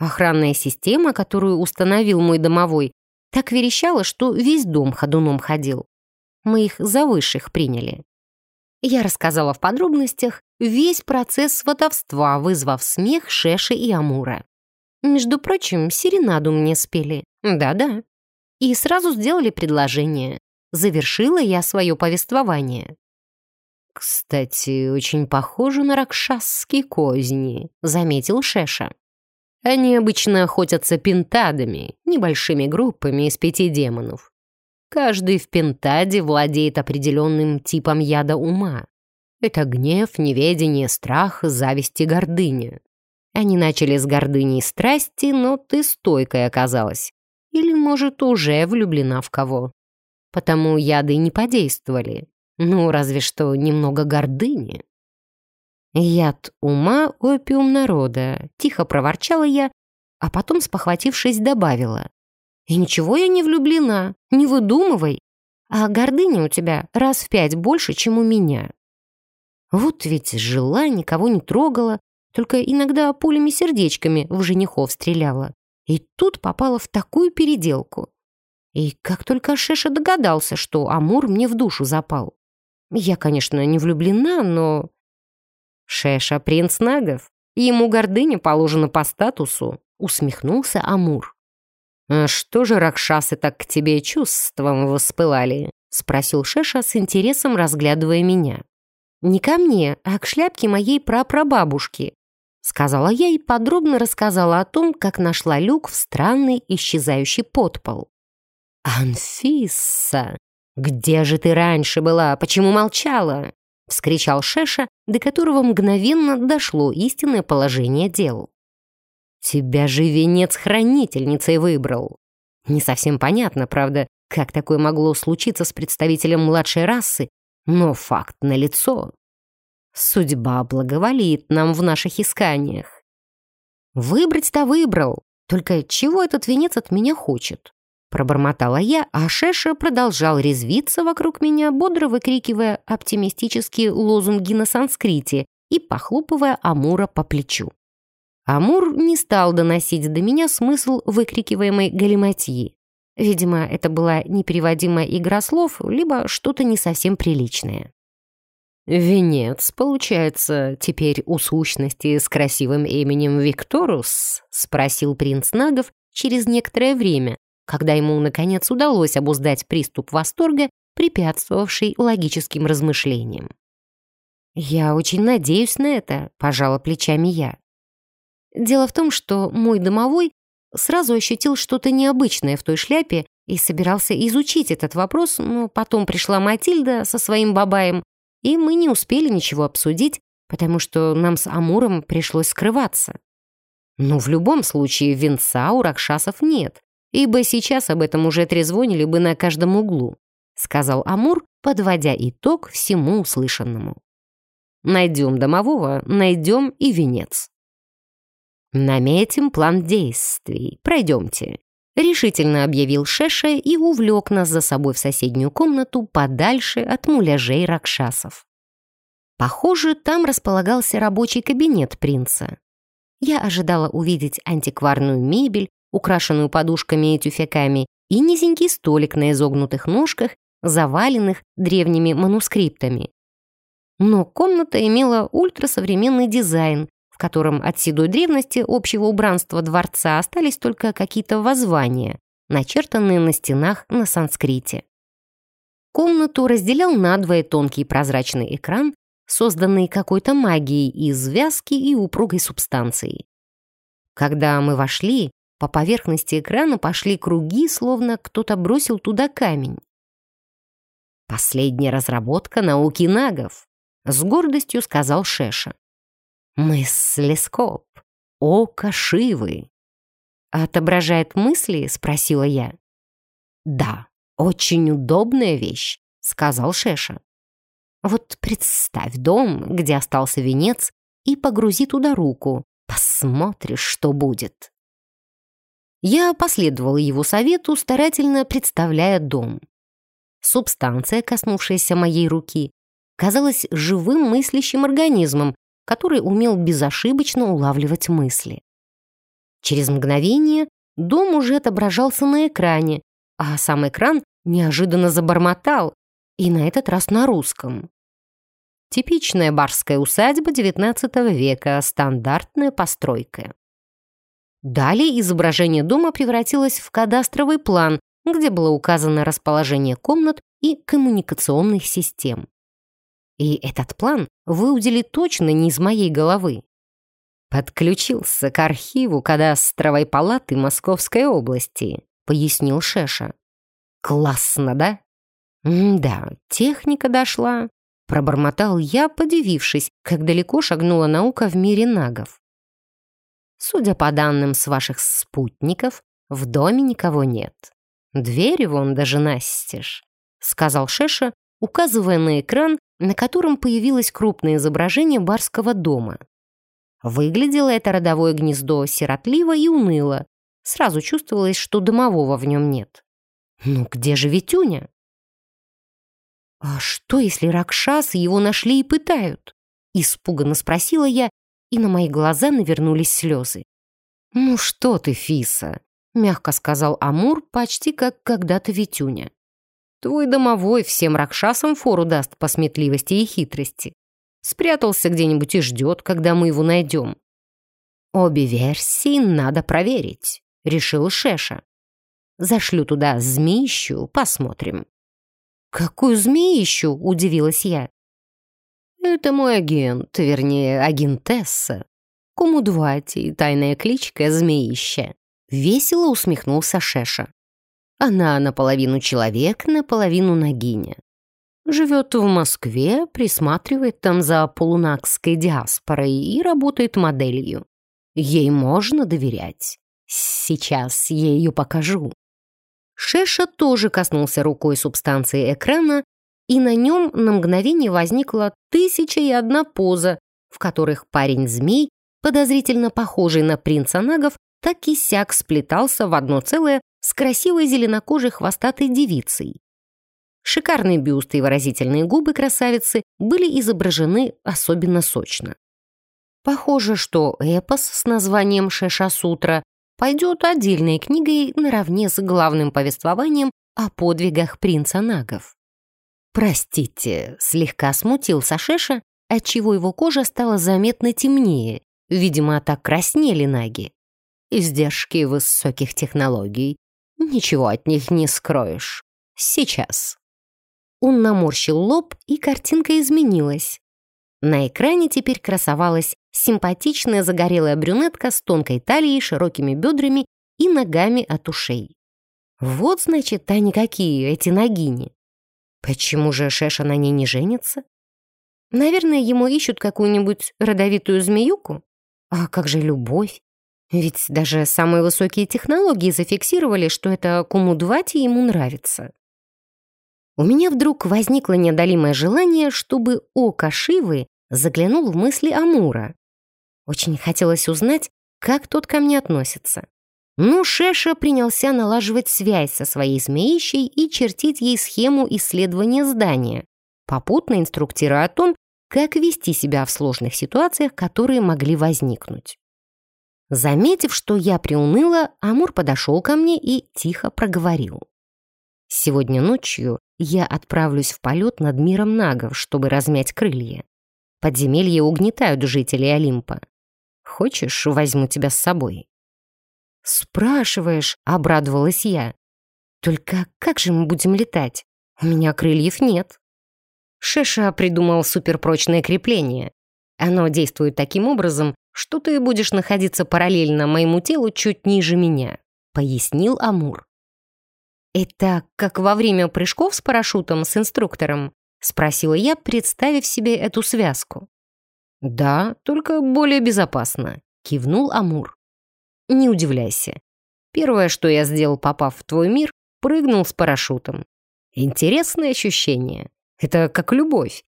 Охранная система, которую установил мой домовой, так верещала, что весь дом ходуном ходил. Мы их за высших приняли. Я рассказала в подробностях весь процесс сватовства, вызвав смех Шеши и Амура. Между прочим, серенаду мне спели. Да-да и сразу сделали предложение. Завершила я свое повествование. «Кстати, очень похоже на ракшасские козни», — заметил Шеша. «Они обычно охотятся пентадами, небольшими группами из пяти демонов. Каждый в пентаде владеет определенным типом яда ума. Это гнев, неведение, страх, зависть и гордыня. Они начали с гордыни и страсти, но ты стойкой оказалась. Или, может, уже влюблена в кого. Потому яды не подействовали. Ну, разве что немного гордыни. «Яд ума — опиум народа», — тихо проворчала я, а потом, спохватившись, добавила. «И ничего я не влюблена, не выдумывай. А гордыня у тебя раз в пять больше, чем у меня». Вот ведь жила, никого не трогала, только иногда пулями-сердечками в женихов стреляла. И тут попала в такую переделку. И как только Шеша догадался, что Амур мне в душу запал. Я, конечно, не влюблена, но... Шеша — принц нагов. Ему гордыня положена по статусу, усмехнулся Амур. «А что же ракшасы так к тебе чувством воспылали?» — спросил Шеша с интересом, разглядывая меня. «Не ко мне, а к шляпке моей прапрабабушки», Сказала я и подробно рассказала о том, как нашла люк в странный исчезающий подпол. «Анфиса, где же ты раньше была? Почему молчала?» — вскричал Шеша, до которого мгновенно дошло истинное положение дел. «Тебя же венец хранительницей выбрал. Не совсем понятно, правда, как такое могло случиться с представителем младшей расы, но факт налицо. Судьба благоволит нам в наших исканиях. Выбрать-то выбрал, только чего этот венец от меня хочет? Пробормотала я, а Шеша продолжал резвиться вокруг меня, бодро выкрикивая оптимистические лозунги на санскрите и похлопывая Амура по плечу. Амур не стал доносить до меня смысл выкрикиваемой галиматьи. Видимо, это была непереводимая игра слов, либо что-то не совсем приличное. «Венец, получается, теперь у сущности с красивым именем Викторус?» — спросил принц Нагов через некоторое время, когда ему, наконец, удалось обуздать приступ восторга, препятствовавший логическим размышлениям. «Я очень надеюсь на это», — пожала плечами я. Дело в том, что мой домовой сразу ощутил что-то необычное в той шляпе и собирался изучить этот вопрос, но потом пришла Матильда со своим бабаем, и мы не успели ничего обсудить, потому что нам с Амуром пришлось скрываться. Но в любом случае венца у Ракшасов нет, ибо сейчас об этом уже трезвонили бы на каждом углу, сказал Амур, подводя итог всему услышанному. Найдем домового, найдем и венец. «Наметим план действий. Пройдемте», — решительно объявил Шеша и увлек нас за собой в соседнюю комнату подальше от муляжей ракшасов. Похоже, там располагался рабочий кабинет принца. Я ожидала увидеть антикварную мебель, украшенную подушками и тюфяками, и низенький столик на изогнутых ножках, заваленных древними манускриптами. Но комната имела ультрасовременный дизайн, котором от седой древности общего убранства дворца остались только какие-то воззвания, начертанные на стенах на санскрите. Комнату разделял надвое тонкий прозрачный экран, созданный какой-то магией из вязки и упругой субстанции. Когда мы вошли, по поверхности экрана пошли круги, словно кто-то бросил туда камень. «Последняя разработка науки нагов», — с гордостью сказал Шеша. Мыслескоп. Око Шивы. «Отображает мысли?» — спросила я. «Да, очень удобная вещь», — сказал Шеша. «Вот представь дом, где остался венец, и погрузи туда руку. Посмотришь, что будет». Я последовала его совету, старательно представляя дом. Субстанция, коснувшаяся моей руки, казалась живым мыслящим организмом, который умел безошибочно улавливать мысли. Через мгновение дом уже отображался на экране, а сам экран неожиданно забормотал, и на этот раз на русском. Типичная барская усадьба XIX века, стандартная постройка. Далее изображение дома превратилось в кадастровый план, где было указано расположение комнат и коммуникационных систем. И этот план выудили точно не из моей головы. «Подключился к архиву кадастровой палаты Московской области», — пояснил Шеша. «Классно, да?» «Да, техника дошла», — пробормотал я, подивившись, как далеко шагнула наука в мире нагов. «Судя по данным с ваших спутников, в доме никого нет. Двери вон даже настежь», — сказал Шеша, указывая на экран, на котором появилось крупное изображение барского дома. Выглядело это родовое гнездо сиротливо и уныло. Сразу чувствовалось, что домового в нем нет. Ну где же Витюня? «А что, если Ракшасы его нашли и пытают?» Испуганно спросила я, и на мои глаза навернулись слезы. «Ну что ты, Фиса?» — мягко сказал Амур, почти как когда-то Витюня. Твой домовой всем ракшасам фору даст по сметливости и хитрости. Спрятался где-нибудь и ждет, когда мы его найдем. Обе версии надо проверить, решил Шеша. Зашлю туда змеищу, посмотрим. Какую змеищу? Удивилась я. Это мой агент, вернее, агентесса. Кумудвати, тайная кличка Змеища. Весело усмехнулся Шеша. Она наполовину человек, наполовину ногиня. Живет в Москве, присматривает там за полунакской диаспорой и работает моделью. Ей можно доверять. Сейчас я ее покажу. Шеша тоже коснулся рукой субстанции экрана, и на нем на мгновение возникла тысяча и одна поза, в которых парень-змей, подозрительно похожий на принца нагов, так и сяк сплетался в одно целое с красивой зеленокожей хвостатой девицей. Шикарный бюст и выразительные губы красавицы были изображены особенно сочно. Похоже, что эпос с названием «Шеша-сутра» пойдет отдельной книгой наравне с главным повествованием о подвигах принца Нагов. «Простите», — слегка смутился Шеша, отчего его кожа стала заметно темнее, видимо, так краснели Наги. Издержки высоких технологий. Ничего от них не скроешь. Сейчас. Он наморщил лоб, и картинка изменилась. На экране теперь красовалась симпатичная загорелая брюнетка с тонкой талией, широкими бедрами и ногами от ушей. Вот, значит, они какие, эти ногини. Почему же Шеша на ней не женится? Наверное, ему ищут какую-нибудь родовитую змеюку? А как же любовь? Ведь даже самые высокие технологии зафиксировали, что это Кумудвати ему нравится. У меня вдруг возникло неодолимое желание, чтобы око Шивы заглянул в мысли Амура. Очень хотелось узнать, как тот ко мне относится. Но Шеша принялся налаживать связь со своей змеищей и чертить ей схему исследования здания, попутно инструктируя о том, как вести себя в сложных ситуациях, которые могли возникнуть. Заметив, что я приуныла, Амур подошел ко мне и тихо проговорил. «Сегодня ночью я отправлюсь в полет над миром нагов, чтобы размять крылья. Подземелья угнетают жителей Олимпа. Хочешь, возьму тебя с собой?» «Спрашиваешь», — обрадовалась я. «Только как же мы будем летать? У меня крыльев нет». Шеша придумал суперпрочное крепление. Оно действует таким образом, что ты будешь находиться параллельно моему телу чуть ниже меня», — пояснил Амур. «Это как во время прыжков с парашютом с инструктором?» — спросила я, представив себе эту связку. «Да, только более безопасно», — кивнул Амур. «Не удивляйся. Первое, что я сделал, попав в твой мир, прыгнул с парашютом. Интересное ощущение. Это как любовь.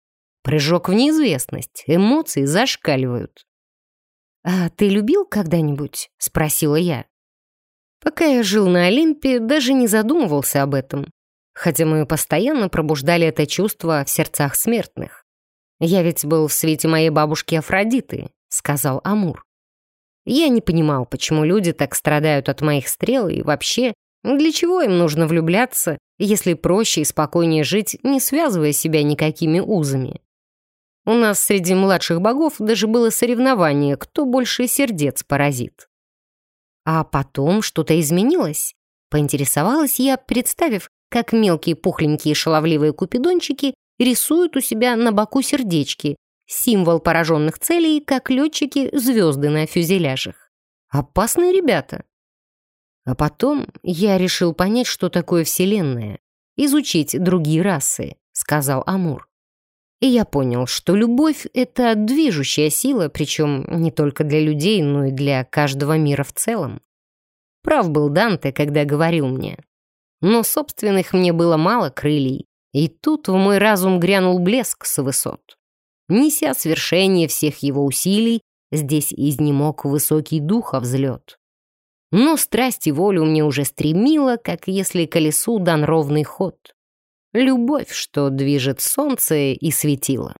Прыжок в неизвестность, эмоции зашкаливают. «А ты любил когда-нибудь?» — спросила я. Пока я жил на Олимпе, даже не задумывался об этом, хотя мы постоянно пробуждали это чувство в сердцах смертных. «Я ведь был в свете моей бабушки Афродиты», — сказал Амур. Я не понимал, почему люди так страдают от моих стрел и вообще, для чего им нужно влюбляться, если проще и спокойнее жить, не связывая себя никакими узами. У нас среди младших богов даже было соревнование, кто больше сердец поразит. А потом что-то изменилось. Поинтересовалась я, представив, как мелкие пухленькие шаловливые купидончики рисуют у себя на боку сердечки, символ пораженных целей, как летчики звезды на фюзеляжах. Опасные ребята. А потом я решил понять, что такое Вселенная, изучить другие расы, сказал Амур. И я понял, что любовь — это движущая сила, причем не только для людей, но и для каждого мира в целом. Прав был Данте, когда говорил мне. Но собственных мне было мало крыльей, и тут в мой разум грянул блеск с высот. Неся свершение всех его усилий, здесь изнемог высокий духа взлет. Но страсть и волю мне уже стремила, как если колесу дан ровный ход любовь, что движет солнце и светило.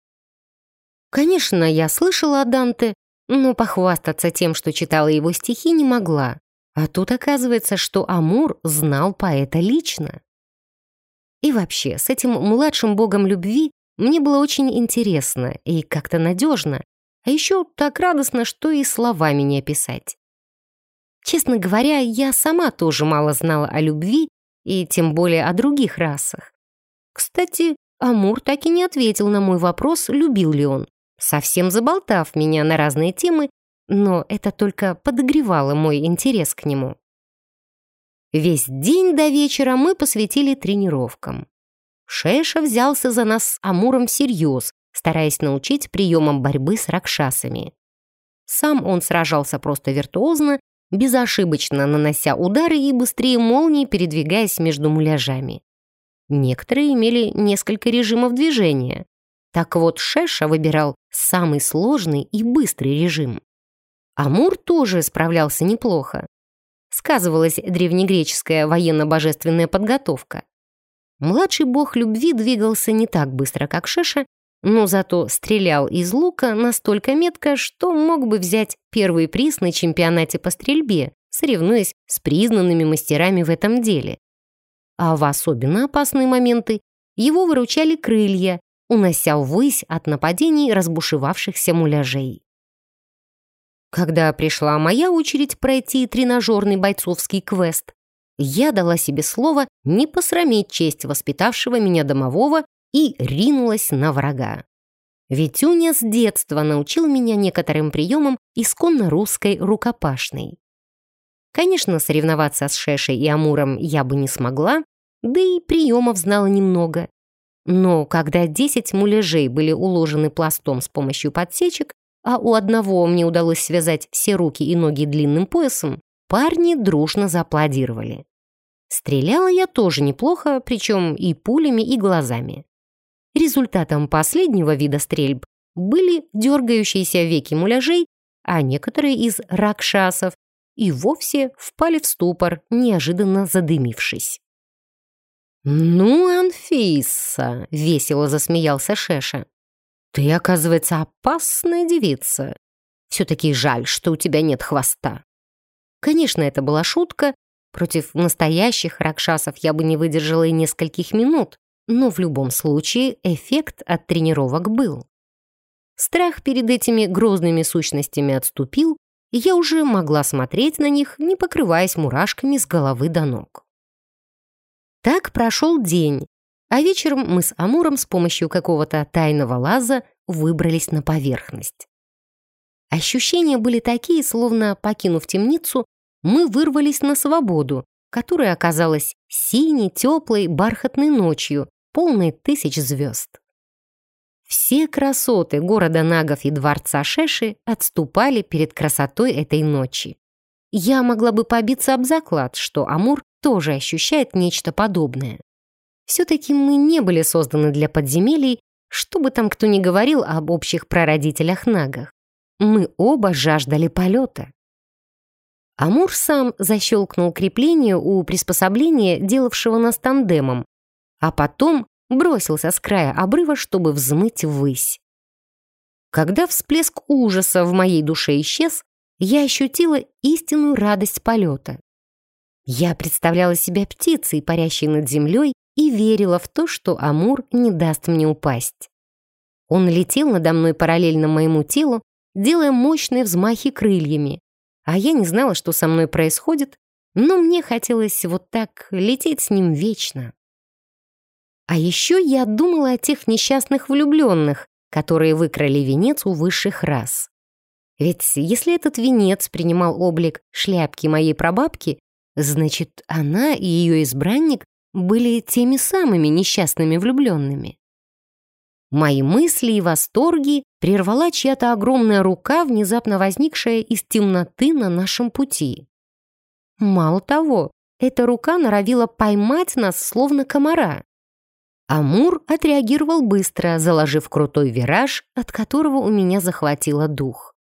Конечно, я слышала о Данте, но похвастаться тем, что читала его стихи, не могла. А тут оказывается, что Амур знал поэта лично. И вообще, с этим младшим богом любви мне было очень интересно и как-то надежно, а еще так радостно, что и словами не описать. Честно говоря, я сама тоже мало знала о любви и тем более о других расах. Кстати, Амур так и не ответил на мой вопрос, любил ли он, совсем заболтав меня на разные темы, но это только подогревало мой интерес к нему. Весь день до вечера мы посвятили тренировкам. Шеша взялся за нас с Амуром всерьез, стараясь научить приемам борьбы с ракшасами. Сам он сражался просто виртуозно, безошибочно нанося удары и быстрее молнии передвигаясь между муляжами. Некоторые имели несколько режимов движения. Так вот, Шеша выбирал самый сложный и быстрый режим. Амур тоже справлялся неплохо. Сказывалась древнегреческая военно-божественная подготовка. Младший бог любви двигался не так быстро, как Шеша, но зато стрелял из лука настолько метко, что мог бы взять первый приз на чемпионате по стрельбе, соревнуясь с признанными мастерами в этом деле. А в особенно опасные моменты его выручали крылья, унося ввысь от нападений разбушевавшихся муляжей. Когда пришла моя очередь пройти тренажерный бойцовский квест, я дала себе слово не посрамить честь воспитавшего меня домового и ринулась на врага. Витюня с детства научил меня некоторым приемам исконно русской рукопашной. Конечно, соревноваться с Шешей и Амуром я бы не смогла, да и приемов знала немного. Но когда десять муляжей были уложены пластом с помощью подсечек, а у одного мне удалось связать все руки и ноги длинным поясом, парни дружно зааплодировали. Стреляла я тоже неплохо, причем и пулями, и глазами. Результатом последнего вида стрельб были дергающиеся веки муляжей, а некоторые из ракшасов и вовсе впали в ступор, неожиданно задымившись. «Ну, Анфиса!» — весело засмеялся Шеша. «Ты, оказывается, опасная девица. Все-таки жаль, что у тебя нет хвоста». Конечно, это была шутка. Против настоящих ракшасов я бы не выдержала и нескольких минут, но в любом случае эффект от тренировок был. Страх перед этими грозными сущностями отступил, и я уже могла смотреть на них, не покрываясь мурашками с головы до ног. Так прошел день, а вечером мы с Амуром с помощью какого-то тайного лаза выбрались на поверхность. Ощущения были такие, словно, покинув темницу, мы вырвались на свободу, которая оказалась синей, теплой, бархатной ночью, полной тысяч звезд. Все красоты города Нагов и дворца Шеши отступали перед красотой этой ночи. Я могла бы побиться об заклад, что Амур тоже ощущает нечто подобное. Все-таки мы не были созданы для подземелий, что бы там кто ни говорил об общих прародителях Нагах. Мы оба жаждали полета. Амур сам защелкнул крепление у приспособления, делавшего нас тандемом, а потом бросился с края обрыва, чтобы взмыть ввысь. Когда всплеск ужаса в моей душе исчез, я ощутила истинную радость полета. Я представляла себя птицей, парящей над землей, и верила в то, что Амур не даст мне упасть. Он летел надо мной параллельно моему телу, делая мощные взмахи крыльями, а я не знала, что со мной происходит, но мне хотелось вот так лететь с ним вечно. А еще я думала о тех несчастных влюбленных, которые выкрали венец у высших рас. Ведь если этот венец принимал облик шляпки моей прабабки, значит, она и ее избранник были теми самыми несчастными влюбленными. Мои мысли и восторги прервала чья-то огромная рука, внезапно возникшая из темноты на нашем пути. Мало того, эта рука норовила поймать нас, словно комара. Амур отреагировал быстро, заложив крутой вираж, от которого у меня захватило дух.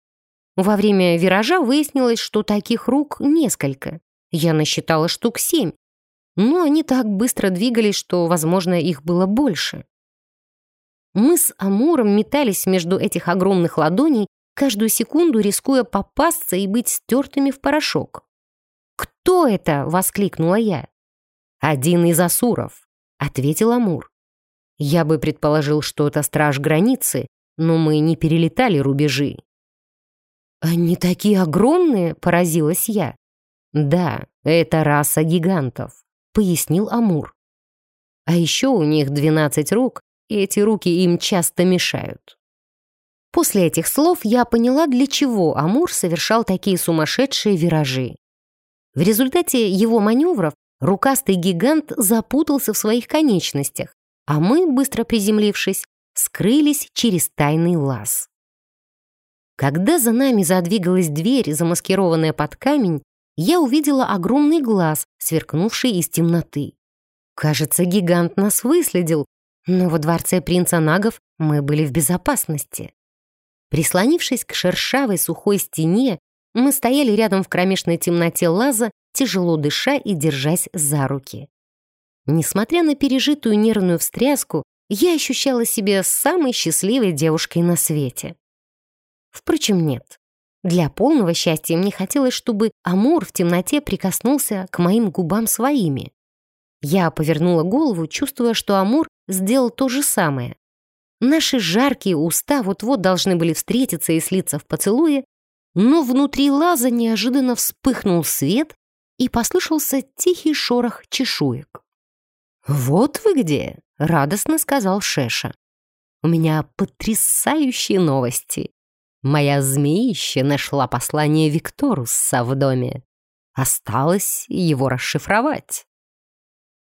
Во время виража выяснилось, что таких рук несколько. Я насчитала штук семь. Но они так быстро двигались, что, возможно, их было больше. Мы с Амуром метались между этих огромных ладоней, каждую секунду рискуя попасться и быть стертыми в порошок. «Кто это?» — воскликнула я. «Один из асуров», — ответил Амур. Я бы предположил, что это страж границы, но мы не перелетали рубежи. «Они такие огромные!» — поразилась я. «Да, это раса гигантов», — пояснил Амур. «А еще у них двенадцать рук, и эти руки им часто мешают». После этих слов я поняла, для чего Амур совершал такие сумасшедшие виражи. В результате его маневров рукастый гигант запутался в своих конечностях, а мы, быстро приземлившись, скрылись через тайный лаз. Когда за нами задвигалась дверь, замаскированная под камень, я увидела огромный глаз, сверкнувший из темноты. Кажется, гигант нас выследил, но во дворце принца Нагов мы были в безопасности. Прислонившись к шершавой сухой стене, мы стояли рядом в кромешной темноте лаза, тяжело дыша и держась за руки. Несмотря на пережитую нервную встряску, я ощущала себя самой счастливой девушкой на свете. Впрочем, нет. Для полного счастья мне хотелось, чтобы Амур в темноте прикоснулся к моим губам своими. Я повернула голову, чувствуя, что Амур сделал то же самое. Наши жаркие уста вот-вот должны были встретиться и слиться в поцелуе, но внутри лаза неожиданно вспыхнул свет и послышался тихий шорох чешуек. «Вот вы где!» — радостно сказал Шеша. «У меня потрясающие новости. Моя змеища нашла послание Викторуса в доме. Осталось его расшифровать».